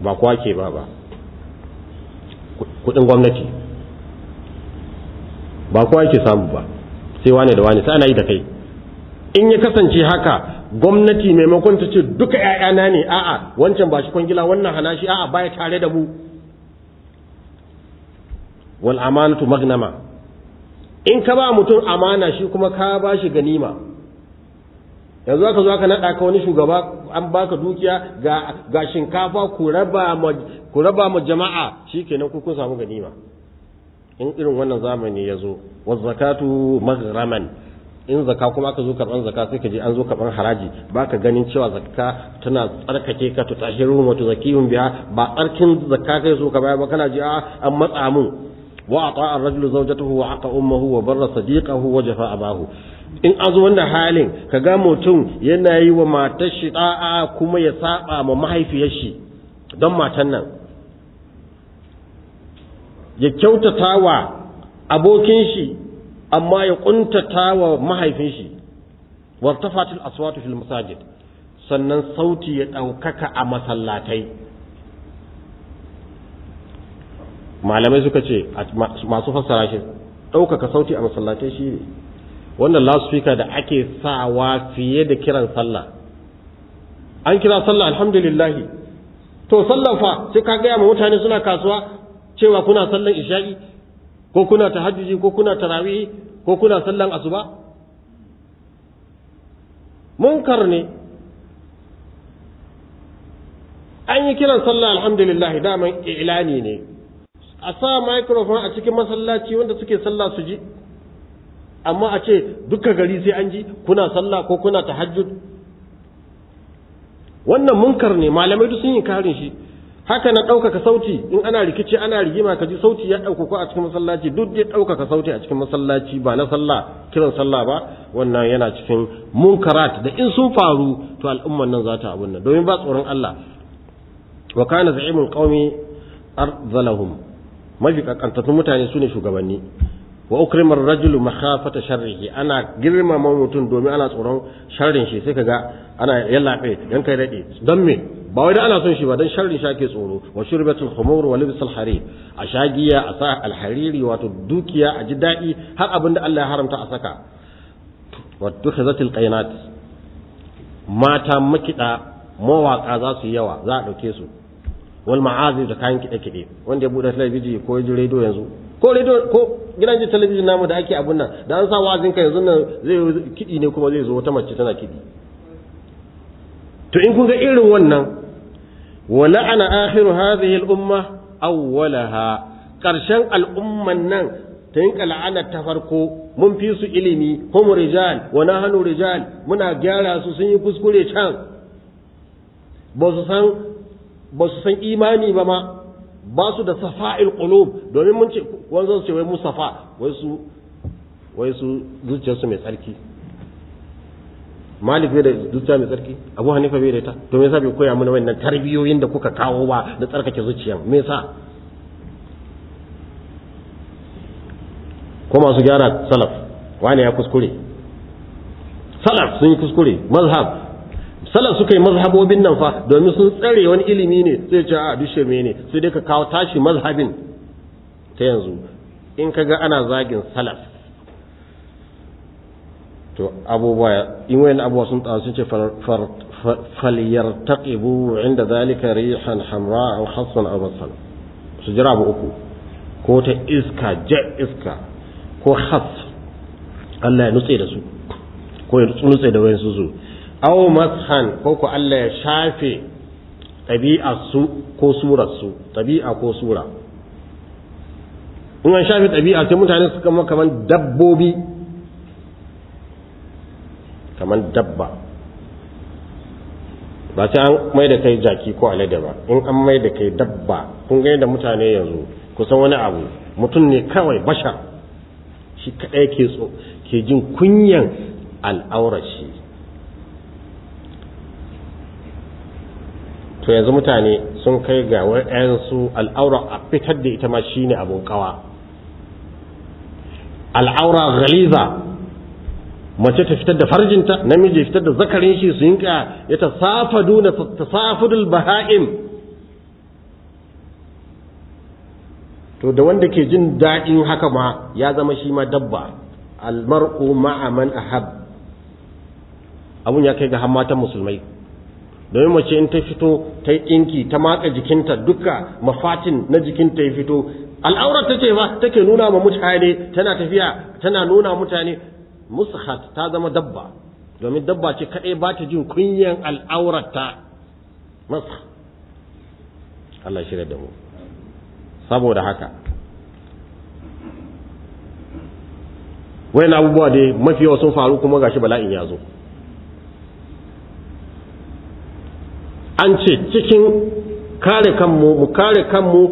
ba kuwa ke ba ba. Kuɗin gwamnati. Ba kowa ke samu ba sai wane da wane sai ana yi da kai. In ya kasance haka gwamnati maimakon ta ce duka ‘ya'yana ne a'a wancan ba shi kwangila wannan hana shi a'a baya tare da mu. Wal amanatu magnama in ka ba mutum amana shi kuma ka ba shi ganima. Yanzu aka zo aka naɗa ka wani shugaba an baka dukiya ga, ga shinkafa ku raba ma jama'a shi kenan ku kun samu ganima. In irin wannan zamani ya zo wa zakatu maghraman. In zaka kuma aka zo karɓan zaka sai ka je an zo karɓan haraji. Baka ganin cewa zakka tana tsarkake ka to tahirun wa tuzakihum biha. Ba tsarkin zakka kai so ka ba kana ji a an matsa mun. Wa aqa ummuhu wa barra sadiqahu wa jafa abahu in an zo wannan halin kaga mutum yana yi wa matar shi da'a kuma ya saba ma mahaifiyar shi don matan nan ya kyautata wa abokin shi amma ya kuntata wa mahaifin shi wartafatil aswatu fil masajid sannan sauti ya ɗaukaka a masallatai malamai suka ce masu fassara shi ɗaukaka sauti a masallatai shi ne. Wannan loudspeaker da ake sawa fiye da kiran sallah. An kira sallah alhamdulillah. To sallan fa sai ka gaya ma mutane suna kasuwa cewa kuna sallan isha'i ko kuna tahajjudi ko kuna tarawih ko kuna sallan asuba? Munkar ne. An yi kiran sallah alhamdulillah daman ilani ne. A sa microphone a cikin masallaci wanda suke sallah su ji. Amma a ce duka gari sai an ji kuna sallah ko kuna tahajjud. Wannan munkar ne malamai duk sun yi karin shi. Haka na ɗaukaka sauti in ana rikici ana rigima ka ji sauti ya ɗaukaku a cikin masallaci. Duk dai ɗaukaka sauti a cikin masallaci ba na sallah kiran sallah ba wannan yana cikin munkarat. Da in sun faru to al'umman nan za ta abun nan. Domin ba tsoron Allah. Wa kana za'imul qaumi arzalahum. Mafi kankantattun mutane su ne shugabanni. Wa ukrimar rajulu makhafata sharrihi ana girmama mutum domin ana tsoron sharrin shi sai kaga ana yallabe yan kai daɗe don me? Ba wai da ana son shi ba dan sharrin shi ake tsoro. Wa shurbatul khumur wa libsal harir a shagiya a sa alhariri wato dukiya a ji daɗi har abin da Allah ya haramta a saka. Wa tukhazatil qainat mata makida mawaka za su yawa za a ɗauke su. Wal ma'azif da kayan kide-kide wanda ya buɗe talabijin ko ya ji rediyo yanzu. Ko rediyo ko gidan ji talabijin namu da ake abun nan da an sa wazin ka yanzu nan zai kidi ne kuma zai zo wata mace tana kidi to in kun ga irin wannan wa la'ana akhiru hadhihi al-umma awwalaha. Karshen al'umman nan ta yin la'ana ta farko mun fi su ilimi hum rijal wa nahnu rijal muna gyara su sun yi kuskure can. Ba su san ba su san imani ba ma ba su da safa'il qulub. Domin mun ce wanzan ce wai musafa wai su wai su zuciyarsu mai tsarki. Malik bai da zuciya mai tsarki abu hanifa bai da ita. To me yasa bai koya mana wannan tarbiyoyin da kuka kawo ba da tsarkake zuciya me yasa? Ko masu gyara salaf wani ya kuskure? Salaf sun yi kuskure mazhab salaf suka yi mazhabobin nan fa domin sun tsare wani ilimi ne sai ce a dushe ne sai dai ka kawo tashi mazhabin ta yanzu. In ka ga ana zagin salaf to abubuwa in wayan abubuwa sun tsawo sun ce falyartaqibu inda zalika rihan hamra aw hassan aw basal su jira abu uku ko ta iska jet iska ko has Allah ya nutse da su ko ya nutse da wayansu su. Aw mashan ko ko Allah ya shafe ɗabi'ar su ko surar su ɗabi'a ko sura. In an shafe ɗabi'a sai mutane su kama kaman dabbobi kaman dabba. Ba sai an mai da kai jaki ko alade ba in an mai da kai dabba kun ga yadda mutane yanzu kusan wani abu mutum ne kawai bashar shi kaɗai ke ke jin kunyan al'aurar shi. To yanzu mutane sun kai ga wa'yansu al'aura a fitar da ita ma shine abun kawa. Al'aura ghaliza mace ta fitar da farjinta namiji fitar da zakarin shi su yinka ya tasafadu na tasafudul baha'im. To da wanda ke jin daɗin haka ma ya zama shi ma dabba. Almar'u ma'a man ahab. Abun ya kai ga hammatan musulmai. Domin mace in ta fito ta yi ɗinki ta maka jikinta duka mafatin na jikinta ya fito. Al'aurar ta ce ba take nuna ma mutane tana tafiya tana nuna mutane. Mushat ta zama dabba domin dabba ce kaɗai ba ta jin kunyan al'aurarta masa Allah shirya da mu. Saboda haka wayan abubuwa dai mafi yawa sun faru kuma gashi bala'in ya zo. An ce cikin kare kanmu mu kare kanmu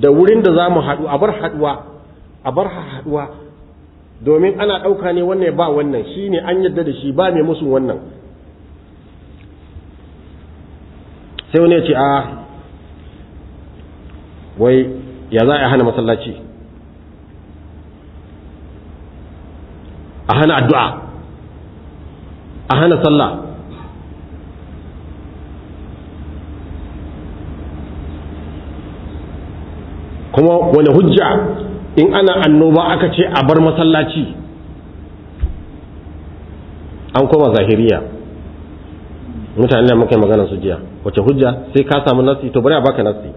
da wurin da za mu haɗu a bar haɗuwa a bar haɗuwa. Domin ana ɗauka ne wannan ba wannan shi ne an yadda da shi ba mai musu wannan. Sai wani ya ce a wai ya za a hana masallaci? A hana addu'a a hana sallah. Kuma wani hujja in ana annoba aka ce a bar masallaci? An koma zahiriya. Mutane da muka yi magana su jiya. Wace hujja? Sai ka samu nasi to bari a baka nasi.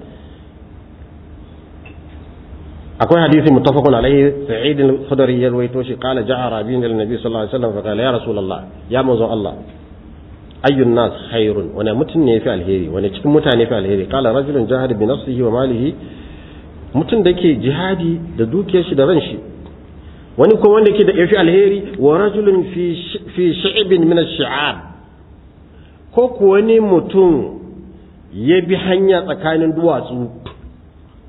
Akwai hadisi muttafaqun alaihi sa'id al-khudri ya rawaito shi qala ja'a rabiyyun lin-nabi sallallahu alaihi wasallam fa qala ya rasulullah ya manzo Allah ayyun nas khairun? Wani mutum ne fi alheri? Wani cikin mutane fi alheri? Qala rajulun jahada bi nafsihi wa malihi mutum da ke jihadi da dukiyar shi da ran shi. Wani kuma wanda ke da yafi alheri wa rajulun fi shi'bin min ash-shi'ab. Ko kuwa ne mutum ya bi hanya tsakanin duwatsu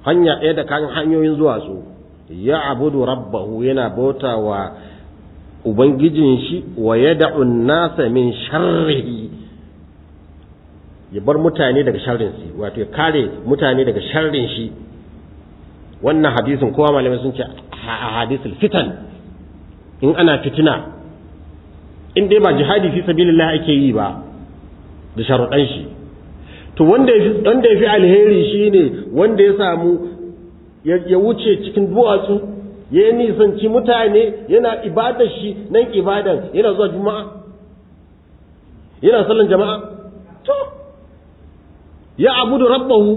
hanya ɗaya da kan hanyoyin duwatsu ya abudu rabbahu yana bauta wa ubangijin shi wa yad'un nasa min sharrihi. Ya bar mutane daga sharrin shi wato ya kare mutane daga sharrin shi. Wannan hadisin kowa malamai sun ce hadisul fitan. In ana fitina in dai ba jihadi fi sabilillah ake yi ba da sharuɗan shi. To wanda ya fi alheri shine wanda ya samu ya wuce cikin duwatsu ya nisanci mutane yana ibadar shi nan ibadan yana zuwa juma'a yana sallan jama'a. To ya abudu rabbahu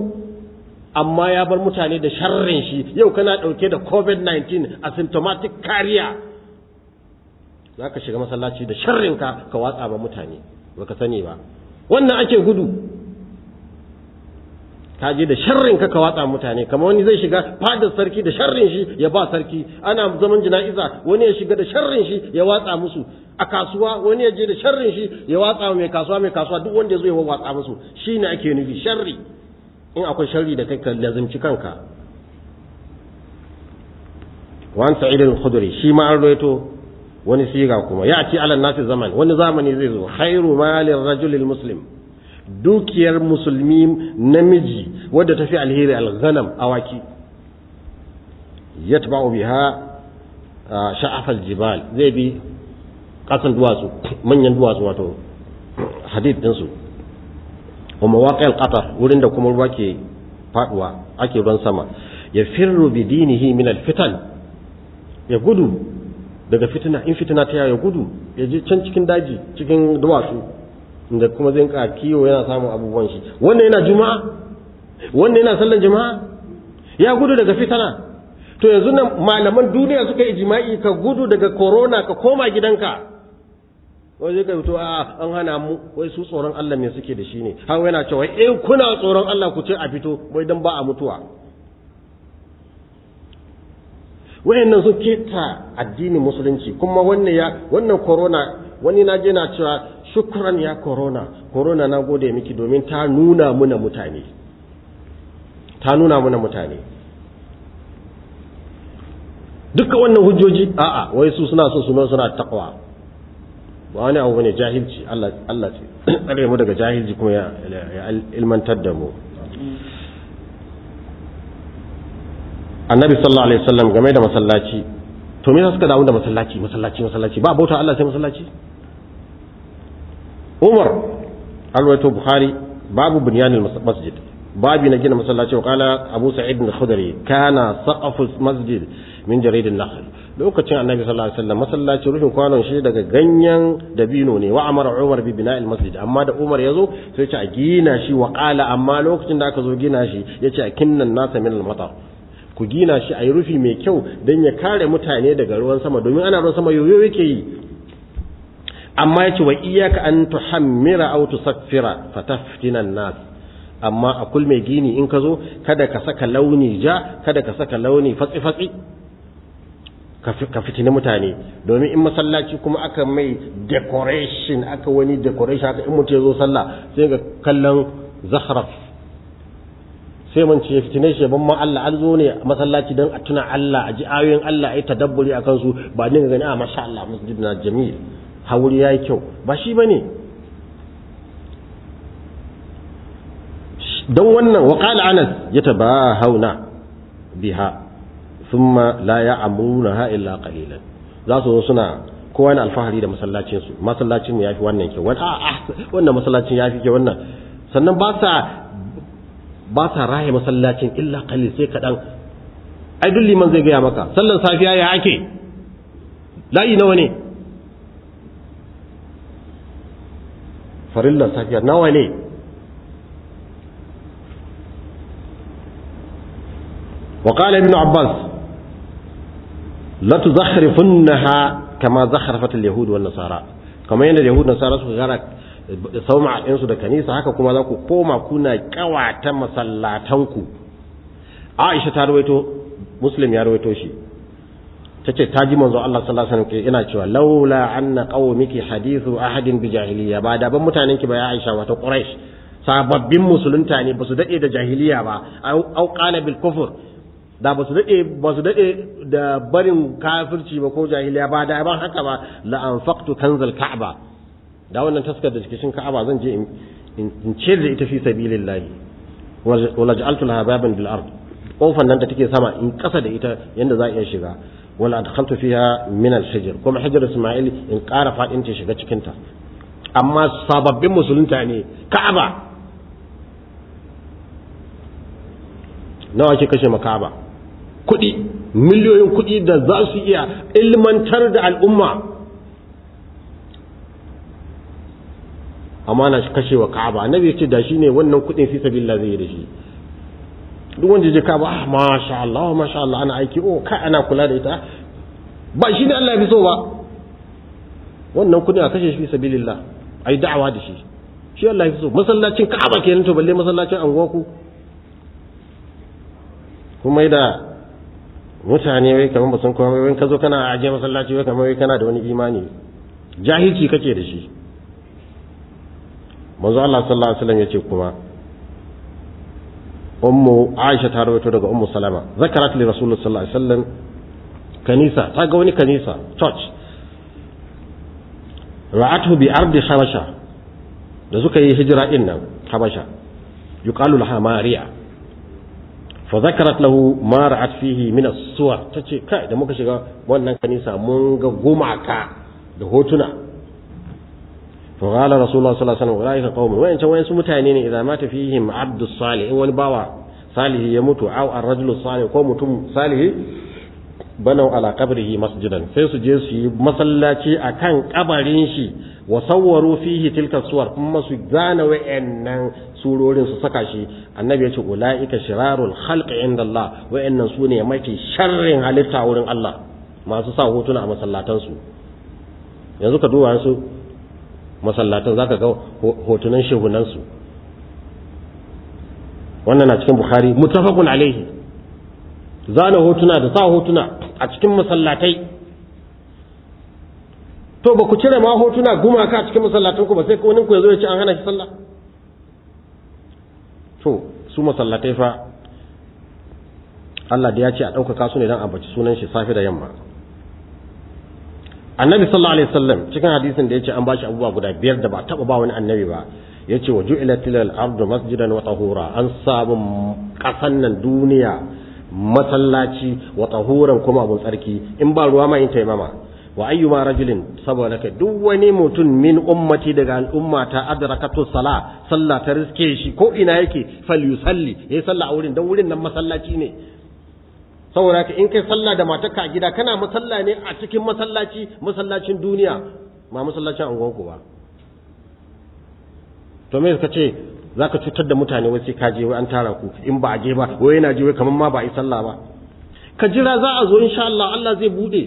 amma ya bar mutane da sharrin shi. Yau kana ɗauke da covid-19 asymptomatic kariya za ka shiga masallaci da sharrinka ka watsa ba mutane. Baka sani ba. Wannan ake gudu. Ka je da sharrin ka ka watsa mutane. Kamar wani zai shiga fadar sarki da sharrin shi ya ba sarki. Ana zaman jana'iza wani ya shiga da sharrin shi ya watsa musu. A kasuwa wani ya je da sharrin shi ya watsa mai kasuwa mai kasuwa duk wanda ya zo ya watsa musu. Shine ake nufi sharri. In akwai sharri da kai ka lazimci kanka. Wan sa'id al-khudri shi ma an rawaito wani siga kuma. Ya ci ala nasi zaman wani zamani zai zo. Khairu malin rajulil muslim dukiyar musulmi namiji wadda tafi alheri al-ghanam awaki. Yatba'u biha sha'af al-jibal. Zai bi kasan duwatsu manyan duwatsu wato hadith din su wa mawaqi'al qatar wurin da kuma ruwa ke faɗuwa ake ruwan sama. Ya firru bi dinihi min al-fitan ya gudu daga fitina in fitina ta ya gudu ya je can cikin daji cikin duwatsu inda kuma zai ka kiwo yana samun abubuwan shi. Wannan yana juma'a? Wannan yana sallan juma'a? Ya gudu daga fitina? To yanzu nan malaman duniya suka yi jima'i ka gudu daga corona ka koma gidanka. Wai zai fito a an hana mu. Wai su tsoron Allah me suke da shi ne? Har yana cewa in kuna tsoron Allah ku ce a fito. Wai dan ba a mutuwa. Wayannan sun keta addinin musulunci kuma wannan ya wannan corona wani na je na cewa shukran ya corona. Corona na gode miki domin ta nuna muna mutane. Ta nuna muna mutane. Duka wannan hujjoji a'a wai su suna so su suna takwa ba wani abu ne jahilci. Allah ce. <clears throat> Tsare mu daga jahilci kuma ya ilmantar da mu. Annabi sallallahu alaihi wasallam game da masallaci. To me suka dawo da masallaci? Masallaci masallaci. Ba bauta Allah sai masallaci? Umar alwaito Bukhari babu bunyanil masjid. Babi na gina masallaci wa kala Abu Sa'id al-Khudri kana saqafu masjid min jaridin nakhl lokacin annabi sallallahu alaihi wasallam masallaci rufin kwanon shi daga ganyen dabino ne wa amara Umar bi bina'il masjid. Amma da Umar ya zo sai ya ce a gina shi wa qala amma lokacin da aka zo gina shi ya ce a kinnan nasa min al-matar ku gina shi a yi rufi mai kyau don ya kare mutane daga ruwan sama domin ana ruwan sama yoyo yake yi. Amma ya ce wa iyaka an tuhammira aw tusaffira fataftina nas amma a kul mai gini in ka zo kada ka saka launi ja kada ka saka launi fatsi fatsi ka fitini mutane. Domin in masallaci kuma aka mai decoration aka wani decoration aka in mutum ya zo sallah sai ga kallon zahraf. Sai mun ce fitine shi ban ma Allah an zo ne masallaci dan a tuna Allah a ji ayoyin Allah ai tadabburi akan su ba din gani a masha Allah masjid na jamil hauri yayi kyau. Ba shi ba ne dan wannan wa qala Anas yatabahawna biha. thumma la ya'murunaha illa qalilan za su zo suna kowa yana alfahari da masallacin su masallacin mu yafi wannan kyau wannan masallacin yafi kyau wannan sannan ba sa ba sa raye masallacin illa kalil sai kaɗan ai duk liman zai gaya maka sallan safiya ya ake layi nawa ne farillar safiya nawa ne وقال ابن عباس latu tuzakhrifunha kama zakharafat al-yahud wan nasara. Kamar yadda yahud nasara suka gara eh, sauma ɗinsu da kanisa haka kuma za ku koma kuna ƙawata masallatanku. Aisha ta rawaito Muslim ya rawaito shi. Tace ta ji manzo Allah sallallahu alaihi wasallam ina cewa laula anna qaumiki hadithu ahadin bi jahiliya. Ba da ban mutanen ki ba ya Aisha wato Quraysh. Sababbin musulunta ne ba su daɗe da jahiliya ba. Au qala bil kufr. Da ba su daɗe ba su daɗe da barin kafirci ba ko jahiliya ba da ban haka ba la anfaqtu kanzal ka'aba. Da wannan taskar da cikin ka'aba zan je in ce da ita fi sabilillah wala ja'altu laha baban bil ard. Kofar nan da take sama in kasa da ita yanda za a iya shiga. Wala adkhaltu fiha min al hijr. Kuma hijr isma'il in ƙara faɗin ta shiga cikin ta. Amma sababbin musulunta ne. Ka'aba! Nawa ake kashe makaba kuɗi miliyoyin kuɗi da za su iya ilmantar da al'umma. Amma na kashe wa ka'aba. Annabi ce da shi ne wannan kuɗin fi sabilillah zai yi da shi. Duk wanda je ka'aba ah masha Allah masha Allah ana aiki. Oh kai ana kula da ita. Ba shi ne Allah ya fi so ba. Wannan kuɗin a kashe shi fi sabilillah. Ai da'awa da shi. Shi Allah ya fi so. Masallacin ka'aba kenan to balle masallacin anguwa kuma da mutane wai kamar ba sun kuma wai ka zo kana ajiye masallaci wai kamar wai kana da wani imani. Jahilci kake da shi. Manzo Allah sallallahu alaihi wasallam ya ce kuma ummu Aisha ta rawaito daga ummu Salama zakarat li rasulullah sallallahu alaihi wasallam kanisa ta ga wani kanisa church. Ra'atuhu bi ardi habasha da suka yi hijira ɗin nan habasha yuqalu laha mariya fa zakarat lahu ma ra'at fihi min as-suwar tace kai da muka shiga wannan kanisa mun ga gumaka da hotuna fa qala rasulullah sallallahu alaihi wasallam ulaika qaumun wa'in tawai su mutane ne idan mata fihim abdu salih wani bawa salih ya mutu aw ar-rajul salih ko mutum salih banau ala qabrihi masjidan sai su je su yi masallaci akan kabarin shi wa sawwaru fihi tilka suwar kuma su zana wa'annan surorin su saka shi. Annabi ya ce ulaika shirarul khalqi inda Allah wa'annan su ne mafi sharrin halitta wurin Allah masu sa hotuna a masallatan su yanzu ka duba su masallatan zaka ga hotunan shehunan su wannan na cikin bukhari muttafaqun alaihi zana hotuna da sa hotuna a cikin masallatai. To ba ku cire ma hotuna gumaka cikin masallatan ku ba sai wani ku ya zo ya ce an hana shi sallah? To su masallatai fa Allah da ya ce a ɗaukaka su ne don ambaci sunan shi safe da yamma. Annabi sallallahu alaihi wasallam cikin hadisin da ya ce an bashi abubuwa guda biyar da ba taɓa ba wani annabi ba ya ce wa ju'ilat lil ardu masjidan wa tahura an samu ƙasan nan duniya masallaci wa tahuran kuma abun tsarki in ba ruwa ma yin taimama. Wa ayyuma rajulin saboda ka duk wani mutum min ummati daga al'umma ta adrakatu sala sallah ta riske shi ko ina yake falyusalli yayi sallah a wurin dan wurin nan masallaci ne. Saboda ka in kai sallah da matarka a gida kana masalla ne a cikin masallaci masallacin duniya ma masallacin angonku ba. To me ka ce? Zaka cutar da mutane wai sai ka je wai an tara ku in ba a je ba wai yana je wai kaman ma ba a yi sallah ba. Ka jira za a zo insha Allah Allah zai buɗe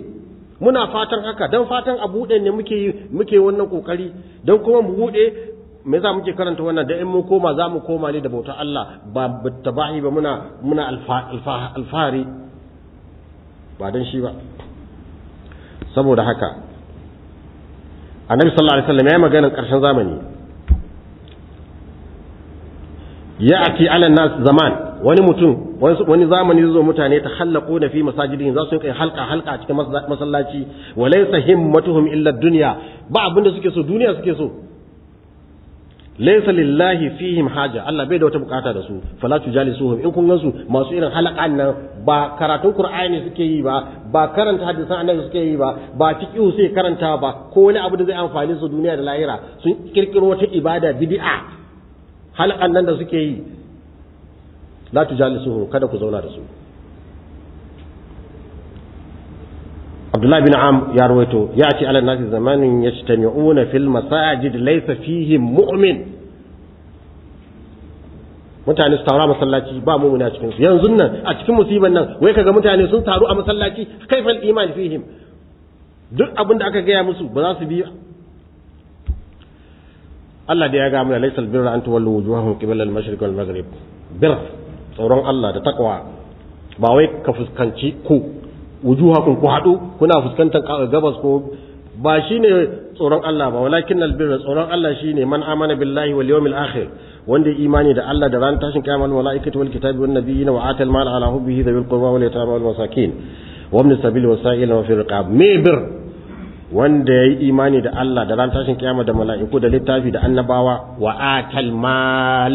muna fatan haka dan fatan a buɗe ne muke yi muke wannan ƙoƙari dan kuma mu buɗe me za muke karanta wannan? Da in mun koma za mu koma ne da bautar Allah. Ba tabahi ba muna muna alfahari. Ba dan shi ba. Saboda haka annabi sallallahu alaihi wasallam ya yi maganar ƙarshen zamani. Ya ala nas zaman. Wani mutum wani zamani zo mutane ta hallako da fi masajidin za su kai halka halka cikin masallaci. Wa laysa himmatuhum illa dunya. Ba abin da suke so duniya suke so. Laysa lillahi fihim haja. Allah bai da wata buƙata da su. Fala tujalisuhum. In kun gansu masu irin halakan nan ba karatun qur'ani suke yi ba ba karanta hadisan annabi suke yi ba ba fiqhu sai karanta ba ko wani abu da zai amfani su duniya da lahira sun kirkiro wata ibada bid'a. Halakan nan da suke yi. La tujalisuhum kada ku zauna da su. Abdullah bin Am ya rawaito ya ce ala nasi zamanin yajtami'una fil masajid laysa fihim mu'min. Mutane su taru a masallaci ba mu'mini a cikin su yanzu nan a cikin musiban nan wai kaga mutane sun taru a masallaci kaifal iman fihim. Duk abin da aka gaya musu ba za su bi Allah da ya ga mana laysal birra an tuwallu wujuhahum qibala al-mashriq wal maghrib. Bir tsoron Allah da takwa ba wai ka fuskanci ku wujuhakum ku hadu kuna fuskantar gabas ko ba shine tsoron Allah ba. Walakin albirra tsoron Allah shine man amana billahi wal yawmil akhir. Wanda imani da Allah da ran tashin kiyama wal malaikati wal kitabi wan nabiyina wa atal mal ala hubbihi dhil qurba wal yatama wal masakin. Wa ibn sabil wa sa'il wa fi riqab. Wanda yayi imani da Allah da ran tashin kiyama da mala'iku da littafi da annabawa wa atal mal.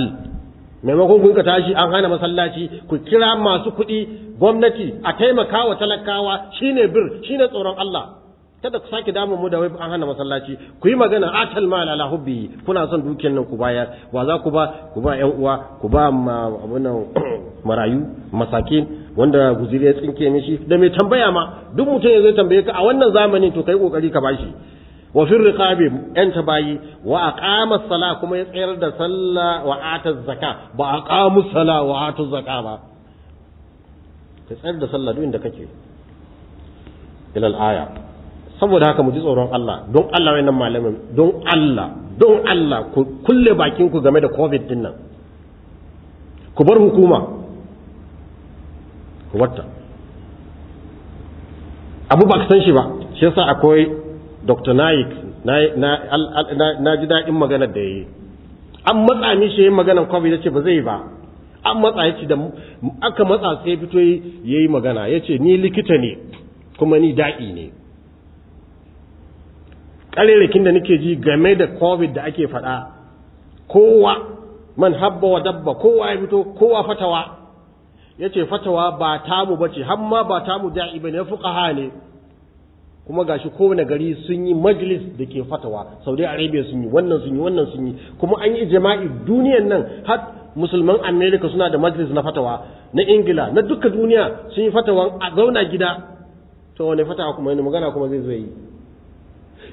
Maimakon kun ka tashi an hana masallaci ku kira masu kuɗi gwamnati a taimaka wa talakawa shine bir shine tsoron Allah. Kada ku sake damu mu da wai an hana masallaci. Ku yi magana atal mal ala hubbi. Kuna son dukiyar nan ku bayar. Wa za ku ba? Ku ba ƴan uwa ku ba abunan <coughs> marayu masakin wanda guziri ya tsinke mishi. Da mai tambaya ma duk mutum ya zai tambaye ka a wannan zamanin to kai ƙoƙari ka bashi wa fir riqabi yan tabayi wa aqama sala kuma ya tsayar da sallah wa ata zakka ba aqamu sala wa atu zakka ba. Ka tsayar da sallah duk inda kake. Ila al-aya. Saboda haka mu ji tsoron Allah. Don Allah wayannan malamin don Allah don Allah ku kulle bakin ku game da covid ɗin nan. Ku bar hukuma. Ku wata abu ba san shi ba shi yasa akwai dr naik na ji daɗin maganar da ya yi. An matsa mishi yin maganar covid ya ce ba zai ba. An matsa ya ce da aka matsa sai fito ya yi magana. Ya ce ni likita ne kuma ni da'i ne. Ƙarerakin da nake ji game da covid da ake faɗa kowa man habba wa dabba kowa ya fito kowa fatawa. Ya ce fatawa ba tamu ba ce hamma ba tamu da'i ba ne fuqaha ne. Kuma gashi kowane gari sun yi majalis da ke fatawa. Saudi arabia sun yi wannan sun yi wannan sun yi. Kuma an yi jama'i duniyan nan har musulman america suna da majalis na fatawa. Na ingila na duka duniya sun yi fatawa a zauna gida. To wane fatawa kuma yana magana kuma zai zo yi?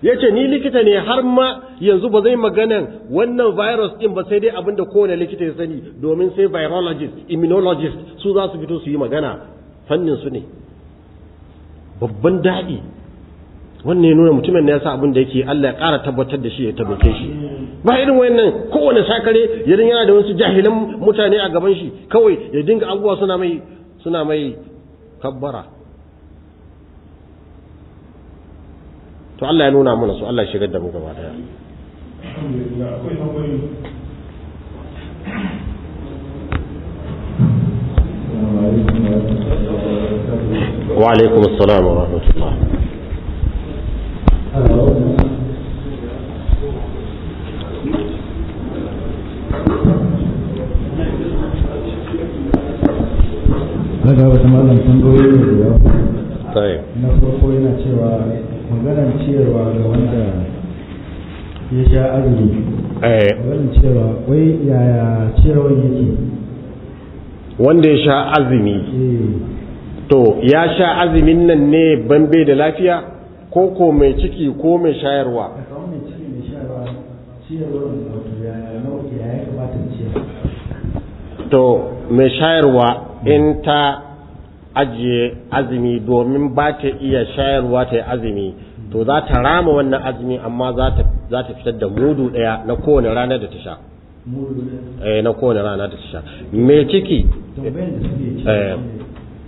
Ya ce ni likita ne har ma yanzu ba zai maganan wannan virus din ba sai dai abin da kowane likita ya sani. Domin sai virologist immunologist su za su fito su yi magana. Fannin su ne. Babban daɗi wannan ya nuna mutumin ya sa abin da yake Allah ya ƙara tabbatar da shi ya tabbake shi. Ba irin wayannan kowane sakare ya yana da wasu jahilan mutane a gaban shi kawai ya dinga abubuwa suna mai suna mai kabbara. To Allah ya nuna mana su Allah ya shigar da mu gaba ɗaya wa alaikum wa rahmatullah. Daga wata malam tambayoyi ne da yawa. Tayi. Na farko yana cewa maganar ciyarwa ga wanda ya sha azumi. Eh. Maganar ciyarwa wai yaya ciyarwan yake? Wanda ya sha azumi. Eh. To ya sha azumin nan ne bambe da lafiya? Ko ko mai ciki ko mai shayarwa? To mai shayarwa in ta ajiye azumi domin ba ta iya shayarwa ta yi azumi to za ta rama wannan azumi amma za ta fitar da mudu ɗaya na kowane rana da ta sha. Mudu eh na kowane rana da ta sha. Mai ciki?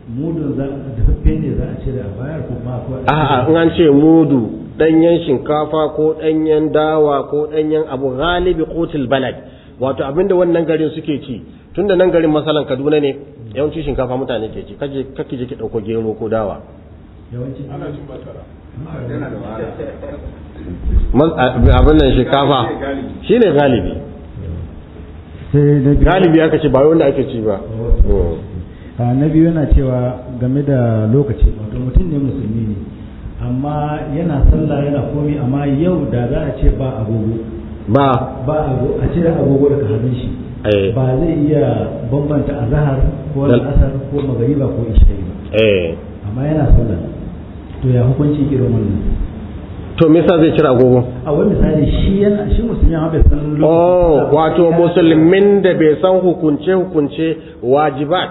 Da mudun za dafaffe ne za a cire a bayar ko ma ko a'a in an ce mudu ɗanyen shinkafa ko ɗanyen dawa ko ɗanyen abu galibi kotil balad. Wato abin da wannan garin suke ci tunda nan garin masalan kaduna ne yawanci shinkafa mutane ke ci. Kaje kake je ki ɗauko gero ko dawa. Yawanci ana cin Mas- a- abin nan shinkafa. Shine galibi. Galibi. Aka ce ba wai wanda ake ci ba. Mm. a na biyu yana cewa game da lokaci wato mutum ne musulmi ne amma yana sallah yana komi amma yau da za a ce ba agogo. Ba. Ba agogo a cire agogo daga hannun shi. Eh. Ba zai iya bambanta azahar ko al'asar ko magariba ko isha'i ba. Eh. Amma yana sallah. To ya hukunci irin wannan? To me yasa zai cire agogo? A wani misali shi yana shi musulmi amma bai san oh wato musulmin da bai san hukunce hukunce wajibat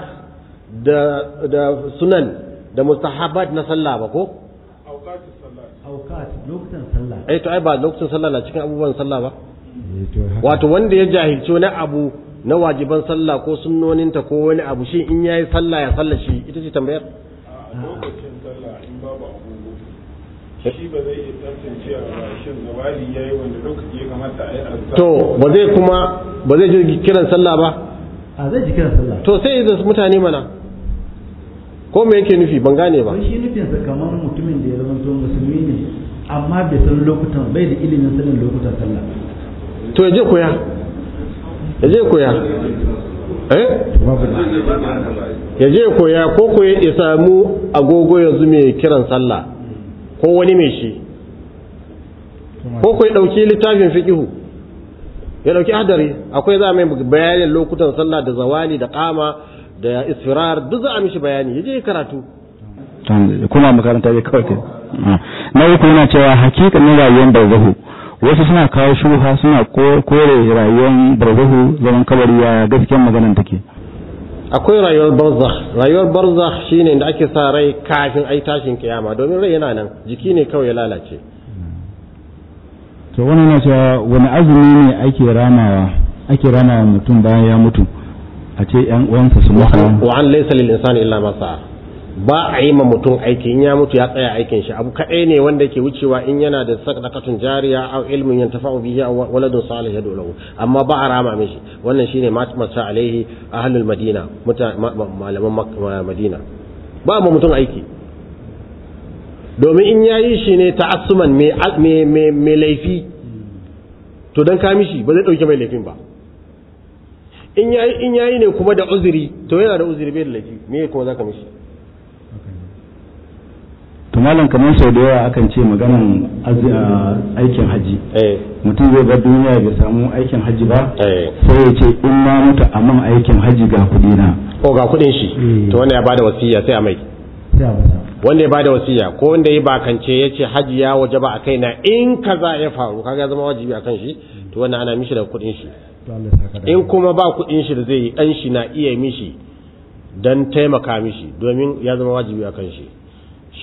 da da sunan da mustahabat na sallah ba ko? Aukat lokutan sallah. Eh to ai ba lokacin sallah na cikin abubuwan sallah ba. Eh, wato wanda ya jahilci wani abu na wajiban sallah ko sunnoninta ko wani abu shi in yayi sallah ya sallah shi? Ita ce tambayar. A lokacin sallah in babu agogo shi ba zai iya tantancewa ba shin zawali yayi wanda lokaci ya kamata a yi azza to ba zai kuma ba zai ji kiran sallah ba? A zai ji kiran sallah. To sai da mutane mana. Ko me yake nufi? Ban gane ba. Shi nufinsa kamar mutumin da ya zama to musulmi ne amma bai san lokutan bai da ilimin sanin lokutan sallah. To je koya. Ya je koya. Eh? Babu da ya je koya ko ko ya samu agogo yanzu mai kiran sallah ko wani mai shi. Ko ko ya ɗauki littafin fiqihu. Ya ɗauki hadari. Akwai za mai bayanin lokutan sallah da zawali da qama da isfirar duk za a mishi bayani ya je karatu. Kuma makaranta dai kawai kai na uku yana cewa hakikanin rayuwar barzahu. Wasu suna kawo shuha suna ko- kore rayuwar barzahu zaman kabari ya gaskiyar maganan take? Akwai rayuwar barzakh. Rayuwar barzakh shine da ake sa rai kafin ai tashin kiyama domin rai yana nan jiki ne kawai ya lalace. To wannan yana cewa wani azumi ne ake ramawa ake ramawa mutum bayan ya mutu? A ce yan uwansa su mutu wa an lil insani illa ma sa'a. Ba a yi ma mutum aiki in ya mutu ya tsaya aikin shi. Abu kadai ne wanda yake wucewa in yana da sadaqatun jariya aw ilmin yantafa'u bihi aw waladun salih yad'u lahu. Amma ba a rama mishi. Wannan shine mata alaihi ahlul madina malaman madina. Ba ma mutum aiki. Domin in yayi shi ne ta'assuman me me- me laifi to dan ka mishi ba zai ɗauke mai laifin ba. In yayi in yayi ne kuma da uzuri to yana da uzuri bai da laifi. Me kuma zaka mishi? To malam kamar sau da yawa akan ce maganan aikin haji. Eh. Mutum zai bar duniya bai samu aikin haji ba eh. sai ya ce in na mutu a man aikin haji ga kuɗi na ko ga kuɗin shi Mm. to wanda ya ba da wasiya sai a mai. Wanda ya ba da wasiya ko wanda ya bakance ya ce haji ya waje ba a kaina in kaza ya faru kaga zama wajibi akan shi to wannan ana mishi da kuɗin shi. In kuma ba kuɗin shi da zai yi dan shi na iya mishi dan taimaka mishi domin ya zama wajibi akan shi.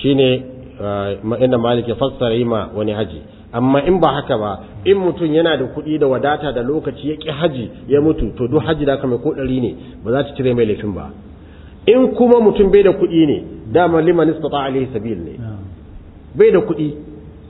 Shine uh, inda malik ya fassara yi ma wani haji. Amma in ba haka ba in mutum yana da kuɗi da wadata da lokaci ya ƙi haji ya mutu to duk haji da aka mai ko ɗari ne ba za ta cire mai laifin ba. In kuma mutum bai da kuɗi ne dama liman istata alaihi sabil ne. Bai da kuɗi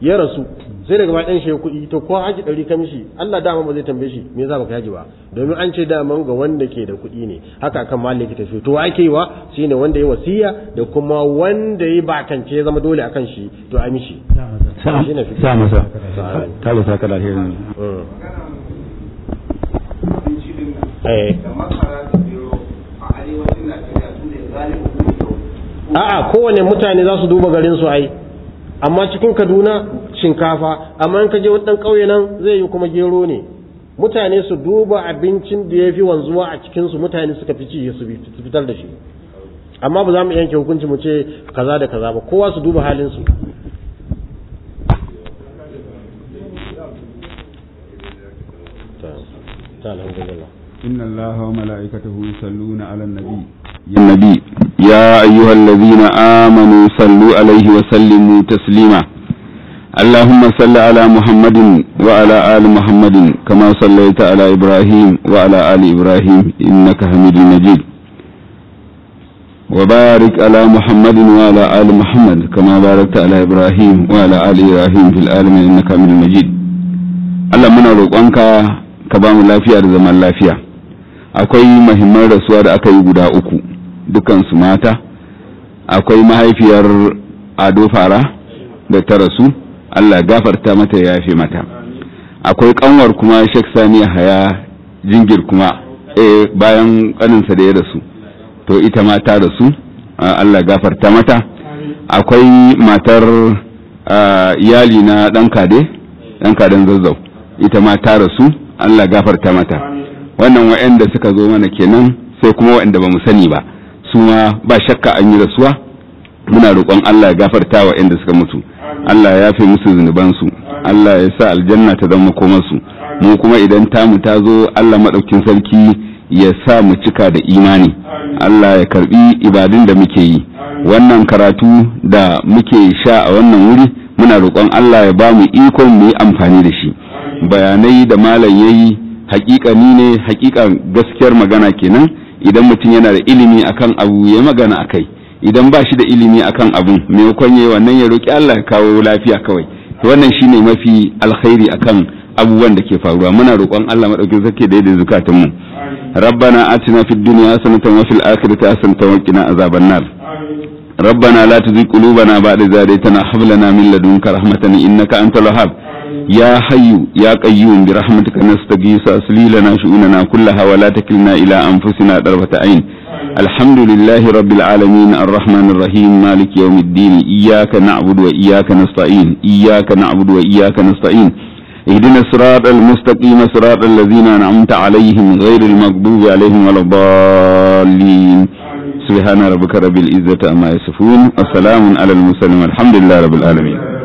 ya rasu. Sai daga ba ɗan shi kuɗi to ko haji ɗari ka mishi Allah dama ba zai tambaye shi me yasa baka haji ba. Domin an ce dama ga wanda ke da kuɗi ne haka akan maliki tafi to ake yi wa? Shine wanda ya wasiya da kuma wanda ya bakance ya zama dole akan shi to a mishi. Sa masa. ta da saka Mm. Eh. a'a kowane mutane za su duba garin su ai. Amma cikin kaduna shinkafa amma in ka je wani ɗan ƙauye nan zai yi kuma gero ne mutane su duba abincin da ya fi wanzuwa a cikinsu mutane suka fi ci su bi- su fitar da shi amma ba za mu yanke hukunci mu ce kaza da kaza ba kowa su duba halinsu ta ta alhamdulillah إن الله وملائكته يصلون على النبي يا النبي يا أيها الذين آمنوا صلوا عليه وسلموا تسليما اللهم صل على محمد وعلى آل محمد كما صليت على إبراهيم وعلى آل إبراهيم إنك حميد مجيد. وبارك على محمد وعلى آل محمد كما باركت على إبراهيم وعلى آل إبراهيم في العالمين إنك حميد مجيد. roƙonka ka ba mu lafiya da zaman lafiya. Akwai mahimman rasuwa da aka yi guda uku dukansu mata. Akwai mahaifiyar ado fara da ta rasu. Allah gafarta mata ya yafe mata. Akwai kanwar kuma Sheikh Sani Haya jingir kuma eh bayan kaninsa da ya rasu. To ita ma ta rasu ah, Allah gafarta mata. Akwai matar iyali na dan kade dan kaden zazzau. Ita ma ta rasu Allah gafarta mata. Wannan wa'anda suka zo mana kenan sai kuma wa'anda ba mu sani ba. Su ma ba shakka an yi rasuwa. Muna roƙon Allah ya gafarta wa inda suka mutu. Allah ya yafe musu zunubansu. Allah ya sa aljanna ta zama komarsu mu kuma idan tamu ta zo Allah maɗaukin sarki ya sa mu cika da imani. Allah ya karɓi ibadun da muke yi. Wannan karatu da muke sha a wannan wuri muna roƙon Allah ya ba mu ikon mu yi amfani da shi. Bayanai da malam yayi hakikani ne hakikan gaskiyar magana kenan. Idan mutum yana da ilimi akan abu ya magana akai idan ba shi da ilimi akan abun maimakon yayi wannan ya roki Allah ya kawo lafiya kawai to wannan shine mafi alkhairi akan abubuwan da ke faruwa muna roƙon Allah madaukakin sarki da yadda zukatun mu ربنا آتنا في الدنيا حسنة وفي الآخرة حسنة وقنا عذاب النار ربنا لا تزغ قلوبنا بعد إذ هديتنا هب لنا من لدنك رحمة إنك أنت الوهاب يا حي يا قيوم برحمتك نستغيث أصلي لنا شؤوننا كلها ولا تكلنا إلى أنفسنا طرفة عين. الحمد لله رب العالمين الرحمن الرحيم مالك يوم الدين إياك نعبد وإياك نستعين إياك نعبد وإياك نستعين. اهدنا الصراط المستقيم صراط الذين أنعمت عليهم غير المغضوب عليهم ولا الضالين. سبحان ربك رب العزة عما يصفون وسلام على المرسلين والحمد لله رب العالمين.